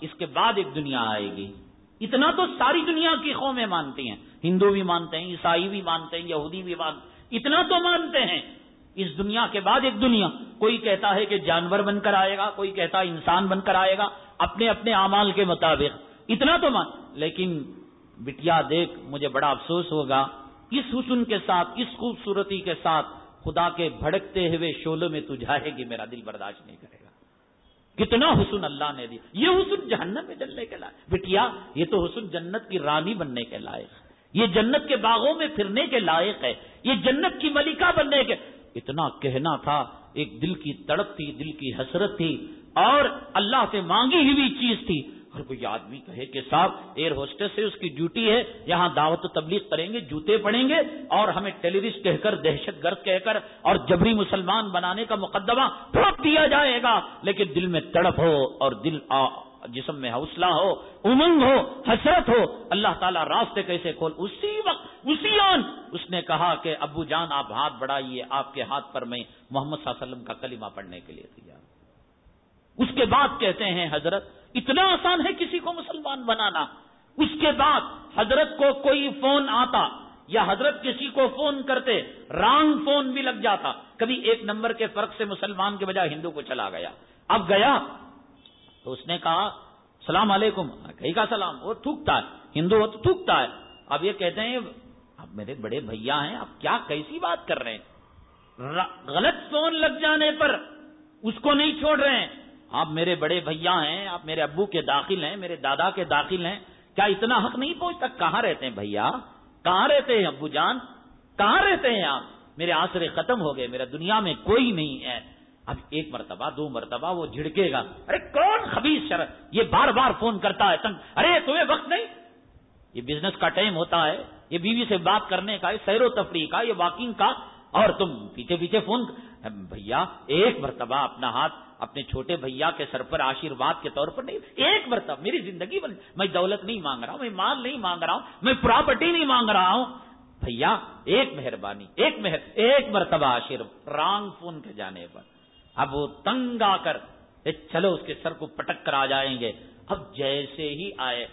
اس کے بعد ایک دنیا آئے گی۔ اتنا تو ساری دنیا کی قومیں مانتی ہیں۔ ہندو بھی مانتے ہیں، عیسائی بھی مانتے ہیں، یہودی بھی مانتے اتنا تو مانتے ہیں۔ اس دنیا کے بعد ایک دنیا۔ کوئی کہتا ہے کہ جانور بن کر آئے گا، کوئی کہتا ہے انسان بن کر آئے گا، اپنے اپنے اعمال کے مطابق۔ اتنا تو مان لیکن بٹیا دیکھ، مجھے بڑا افسوس ہوگا۔ اس حسن کے ساتھ، اس خوبصورتی کے ساتھ خدا کے بھڑکتے ہوئے شولوں میں تو جائے گی، میرا دل برداشت نہیں کرے گا۔ کتنا حسن اللہ نے دی یہ حسن جہنم میں جلنے کے لائق۔ بٹیا، یہ تو حسن جنت کی رانی بننے کے لائق۔ یہ جنت کے باغوں میں پھرنے کے لائق ہے۔ یہ جنت کی ملکہ بننے کے اتنا کہنا تھا، ایک دل کی تڑپ تھی، دل کی حسرت تھی، اور اللہ سے مانگی ہوئی چیز تھی۔ اور کوئی آدمی کہے کہ صاحب ایئر ہوسٹس سے اس کی ڈیوٹی ہے، یہاں دعوت و تبلیغ کریں گے، جوتے پڑیں گے، اور ہمیں ٹیلیوسٹ کہہ کر، دہشت گرد کہہ کر، اور جبری مسلمان بنانے کا مقدمہ ٹھوک دیا جائے گا، لیکن دل میں تڑپ ہو اور دل آ جسم میں حوصلہ ہو، امنگ ہو، حسرت ہو، اللہ تعالیٰ راستے کیسے کھول؟ اسی وقت، اسی آن۔ اس نے کہا کہ، ابو جان، آپ ہاتھ بڑھائیے، آپ کے ہاتھ پر میں محمد صلی اللہ علیہ وسلم کا کلمہ پڑھنے کے لیے تیار اس کے بعد کہتے ہیں، حضرت، اتنا آسان ہے کسی کو مسلمان بنانا۔ اس کے بعد حضرت کو کوئی فون آتا یا حضرت کسی کو فون کرتے، رانگ فون بھی لگ جاتا۔ کبھی ایک نمبر کے فرق سے مسلمان کے بجائے ہندو کو چلا گیا۔ اب گیا۔ تو اس نے کہا، سلام علیکم. کہیں کا سلام. وہ تھوکتا ہے، ہندو وہ تو تھوکتا ہے۔ اب یہ کہتے ہیں، اب میرے بڑے بھیا ہیں، اب کیا کیسی بات کر رہے ہیں؟ غلط فون لگ جانے پر اس کو نہیں چھوڑ رہے ہیں۔ آپ میرے بڑے بھیا ہیں، آپ میرے ابو کے داخل ہیں، میرے دادا کے داخل ہیں۔ کیا اتنا حق نہیں پہنچتا؟ کہاں رہتے ہیں بھیا؟ کہاں رہتے ہیں ابو جان؟ کہاں رہتے ہیں آپ؟ میرے آسرے ختم ہو گئے، میرا دنیا میں کوئی نہیں ہے۔ اب ایک مرتبہ، دو مرتبہ وہ جھڑکے گا۔ ارے کون خبیص شرط یہ بار بار فون کرتا ہے، تنگ۔ ارے تمہیں وقت نہیں؟ یہ بزنس کا ٹائم ہوتا ہے۔ یہ بیوی سے بات کرنے کا، یہ سیر و تفریح کا، یہ واکنگ کا۔ اور تم پیچھے پیچھے فون بھیا، ایک مرتبہ اپنا ہاتھ اپنے چھوٹے بھیا کے سر پر آشیرواد کے طور پر نہیں، ایک مرتبہ۔ میری زندگی بن میں دولت نہیں مانگ رہا ہوں، میں مال نہیں مانگ رہا ہوں، میں پراپرٹی نہیں مانگ رہا ہوں۔ بھیا، ایک مہربانی، ایک مہر ایک مرتبہ آشیر رانگ فون کے جانے پر۔ اب وہ تنگ آ کر چلو اس کے سر کو پٹک کر آ جائیں گے۔ اب جیسے ہی آئے،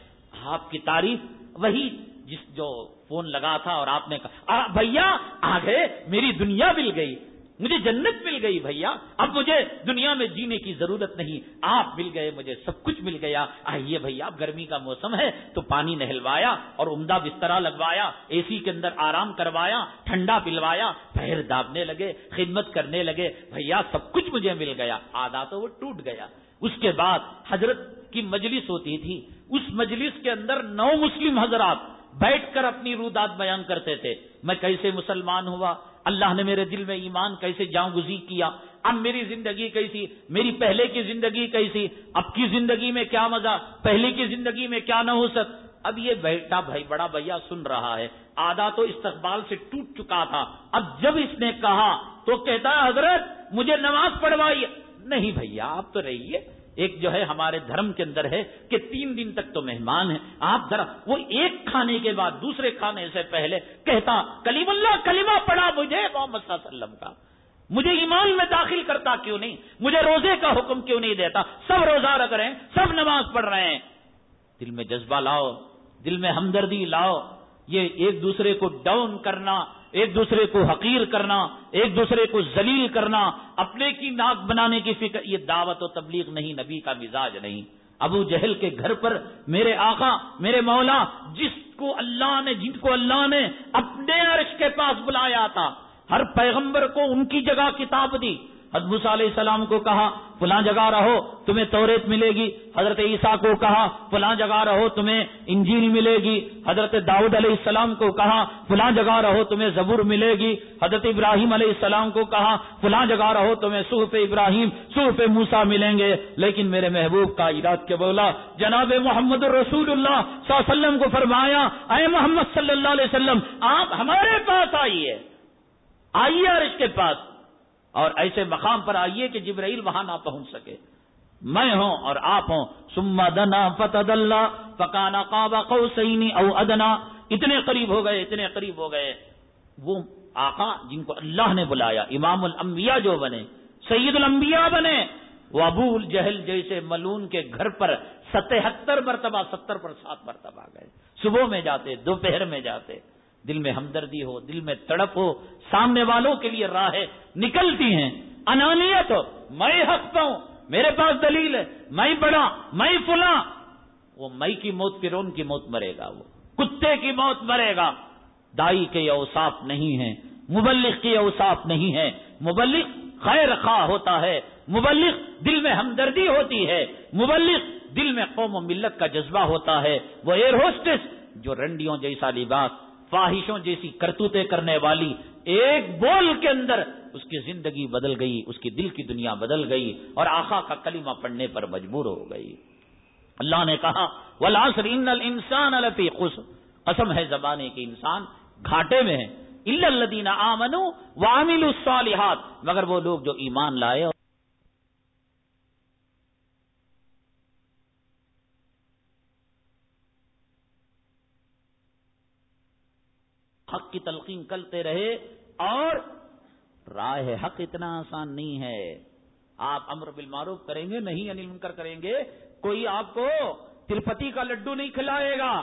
آپ کی تعریف وہی جس جو فون لگا تھا اور آپ نے کہا بھیا، آگے میری دنیا مل گئی۔ مجھے جنت مل گئی بھیا، اب مجھے دنیا میں جینے کی ضرورت نہیں، آپ مل گئے، مجھے سب کچھ مل گیا۔ آئیے بھیا، اب گرمی کا موسم ہے، تو پانی نہلوایا اور عمدہ بسترا لگوایا، اے سی کے اندر آرام کروایا، ٹھنڈا پلوایا پیر دابنے لگے، خدمت کرنے لگے۔ بھیا، سب کچھ مجھے مل گیا، آدھا تو وہ ٹوٹ گیا۔ اس کے بعد حضرت کی مجلس ہوتی تھی، اس مجلس کے اندر نو مسلم حضرات بیٹھ کر اپنی رودات بیان کرتے تھے۔ میں کیسے مسلمان ہوا؟ اللہ نے میرے دل میں ایمان کیسے جاؤں گزی کیا؟ اب میری زندگی کیسی؟ میری پہلے کی زندگی کیسی؟ اب کی زندگی میں کیا مزہ؟ پہلے کی زندگی میں کیا نہ ہو سک۔ اب یہ بیٹا بھائی، بڑا بھیا سن رہا ہے۔ آدھا تو استقبال سے ٹوٹ چکا تھا۔ اب جب اس نے کہا تو کہتا ہے، حضرت مجھے نماز پڑھوائی نہیں بھیا، آپ تو رہیے۔ ایک جو ہے ہمارے دھرم کے اندر ہے کہ تین دن تک تو مہمان ہیں۔ آپ ذرا وہ ایک کھانے کے بعد دوسرے کھانے سے پہلے کہتا، کلیم اللہ کلیمہ پڑا مجھے محمد صلی اللہ علیہ وسلم کا۔ مجھے ایمان میں داخل کرتا کیوں نہیں؟ مجھے روزے کا حکم کیوں نہیں دیتا؟ سب روزہ رکھ رہے ہیں، سب نماز پڑھ رہے ہیں۔ دل میں جذبہ لاؤ، دل میں ہمدردی لاؤ۔ یہ ایک دوسرے کو ڈاؤن کرنا ایک دوسرے کو حقیر کرنا، ایک دوسرے کو ذلیل کرنا، اپنے کی ناک بنانے کی فکر، یہ دعوت و تبلیغ نہیں، نبی کا مزاج نہیں۔ ابو جہل کے گھر پر میرے آقا، میرے مولا، جس کو اللہ نے، جن کو اللہ نے اپنے عرش کے پاس بلایا تھا، ہر پیغمبر کو ان کی جگہ کتاب دی۔ حدبس علیہ السلام کو کہا، فلاں جگہ رہو، تمہیں توریت ملے گی. حضرت عیسیٰ کو کہا، فلاں جگہ رہو، تمہیں انجیل ملے گی. حضرت داؤد علیہ السلام کو کہا، فلاں جگہ رہو، تمہیں زبور ملے گی. حضرت ابراہیم علیہ السلام کو کہا، فلاں جگہ رہو، تمہیں صحف ابراہیم، صحف موسا ملیں گے. لیکن میرے محبوب کا اراد کے بولا، جناب محمد رسول اللہ صلی اللہ علیہ وسلم کو فرمایا، اے محمد صلی اللہ علیہ وسلم، آپ ہمارے پاس آئیے آئیے عرش کے پاس اور ایسے مقام پر آئیے کہ جبرائیل وہاں نہ پہنچ سکے۔ میں ہوں اور آپ ہوں۔ سما دنا فتد اللہ پکانا کعبہ کو او ادنا۔ اتنے قریب ہو گئے، اتنے قریب ہو گئے۔ وہ آقا جن کو اللہ نے بلایا، امام الانبیاء جو بنے، سید الانبیاء بنے۔ وہ ابو الجہل جیسے ملون کے گھر پر ستہتر مرتبہ، ستر پر سات مرتبہ گئے۔ صبح میں جاتے، دوپہر میں جاتے۔ دل میں ہمدردی ہو، دل میں تڑپ ہو، سامنے والوں کے لیے راہیں نکلتی ہیں۔ انانیت ہو، میں ہنستا ہوں، میرے پاس دلیل ہے، میں بڑا، میں فلاں۔ وہ مئی کی موت رون کی موت مرے گا وہ۔ کتے کی موت مرے گا۔ دائی کے یہ اوساف نہیں ہے مبلک کے اوساف نہیں ہے مبلک خیر خواہ ہوتا ہے مبلک دل میں ہمدردی ہوتی ہے۔ مبلک دل میں قوم و ملت کا جذبہ ہوتا ہے۔ وہ ایئر ہوسٹس جو رنڈیوں جیسا لباس فواہشوں جیسی کرتوتے کرنے والی ایک بول کے اندر اس کی زندگی بدل گئی، اس کی دل کی دنیا بدل گئی اور آخا کا کلمہ پڑھنے پر مجبور ہو گئی۔ اللہ نے کہا ولاسر انسان الفی خوش قسم ہے زبانے کے انسان، گھاٹے میں ہے۔ اللہ الدین آمن وامل الصالحات۔ مگر وہ لوگ جو ایمان لائے حق کی تلقین کرتے رہے اور راہ حق اتنا آسان نہیں ہے۔ آپ امر بالمعروف کریں گے، نہیں انل منکر کریں گے۔ کوئی آپ کو ترپتی کا لڈو نہیں کھلائے گا۔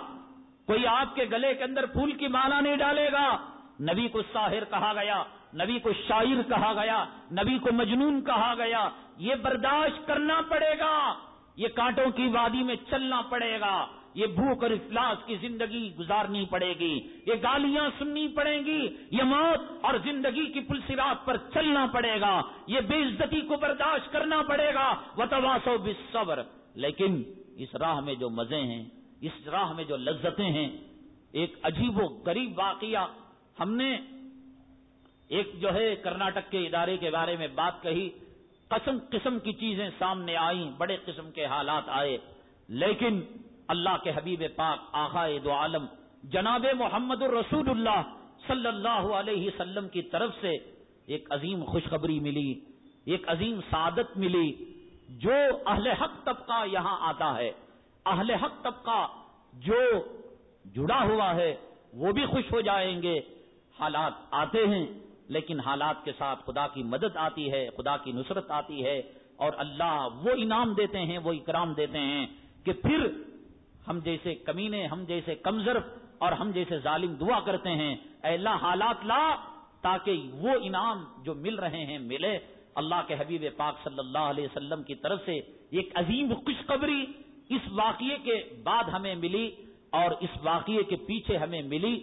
کوئی آپ کے گلے کے اندر پھول کی مالا نہیں ڈالے گا۔ نبی کو ساحر کہا گیا، نبی کو شاعر کہا گیا، نبی کو مجنون کہا گیا۔ یہ برداشت کرنا پڑے گا، یہ کانٹوں کی وادی میں چلنا پڑے گا۔ یہ بھوک اور افلاس کی زندگی گزارنی پڑے گی، یہ گالیاں سننی پڑیں گی، یہ موت اور زندگی کی پلسرات پر چلنا پڑے گا، یہ بے عزتی کو برداشت کرنا پڑے گا وہ تواسو بصبر لیکن اس راہ میں جو مزے ہیں، اس راہ میں جو لذتیں ہیں، ایک عجیب و غریب واقعہ ہم نے ایک جو ہے کرناٹک کے ادارے کے بارے میں بات کہی، قسم قسم کی چیزیں سامنے آئیں، بڑے قسم کے حالات آئے، لیکن اللہ کے حبیب پاک آخا دو عالم جناب محمد الرسول اللہ صلی اللہ علیہ وسلم کی طرف سے ایک عظیم خوشخبری ملی، ایک عظیم سعادت ملی۔ جو اہل حق طبقہ یہاں آتا ہے، اہل حق طبقہ جو جڑا ہوا ہے، وہ بھی خوش ہو جائیں گے۔ حالات آتے ہیں، لیکن حالات کے ساتھ خدا کی مدد آتی ہے، خدا کی نصرت آتی ہے۔ اور اللہ وہ انعام دیتے ہیں، وہ اکرام دیتے ہیں کہ پھر ہم جیسے کمینے، ہم جیسے کمزر اور ہم جیسے ظالم دعا کرتے ہیں، اے اللہ حالات لا، تاکہ وہ انعام جو مل رہے ہیں ملے۔ اللہ کے حبیب پاک صلی اللہ علیہ وسلم کی طرف سے ایک عظیم خوشخبری اس واقعے کے بعد ہمیں ملی اور اس واقعے کے پیچھے ہمیں ملی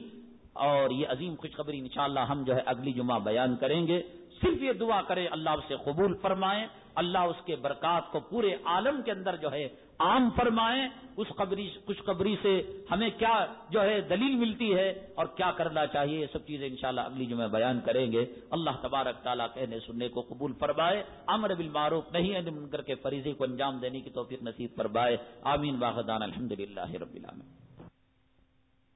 اور یہ عظیم خوشخبری انشاءاللہ ہم جو ہے اگلی جمعہ بیان کریں گے۔ صرف یہ دعا کرے اللہ اسے قبول فرمائیں اللہ اس کے برکات کو پورے عالم کے اندر جو ہے عام فرمائیں، اس قبری خوشخبری سے ہمیں کیا جو ہے دلیل ملتی ہے اور کیا کرنا چاہیے، یہ سب چیزیں انشاءاللہ اگلی جمعہ بیان کریں گے۔ اللہ تبارک تعالیٰ کہنے سننے کو قبول فرمائے۔ امر بالمعروف نہیں ہے کر کے فریضے کو انجام دینے کی توفیق نصیب فرمائے۔ آمین واحدان الحمد للہ رب العالمین۔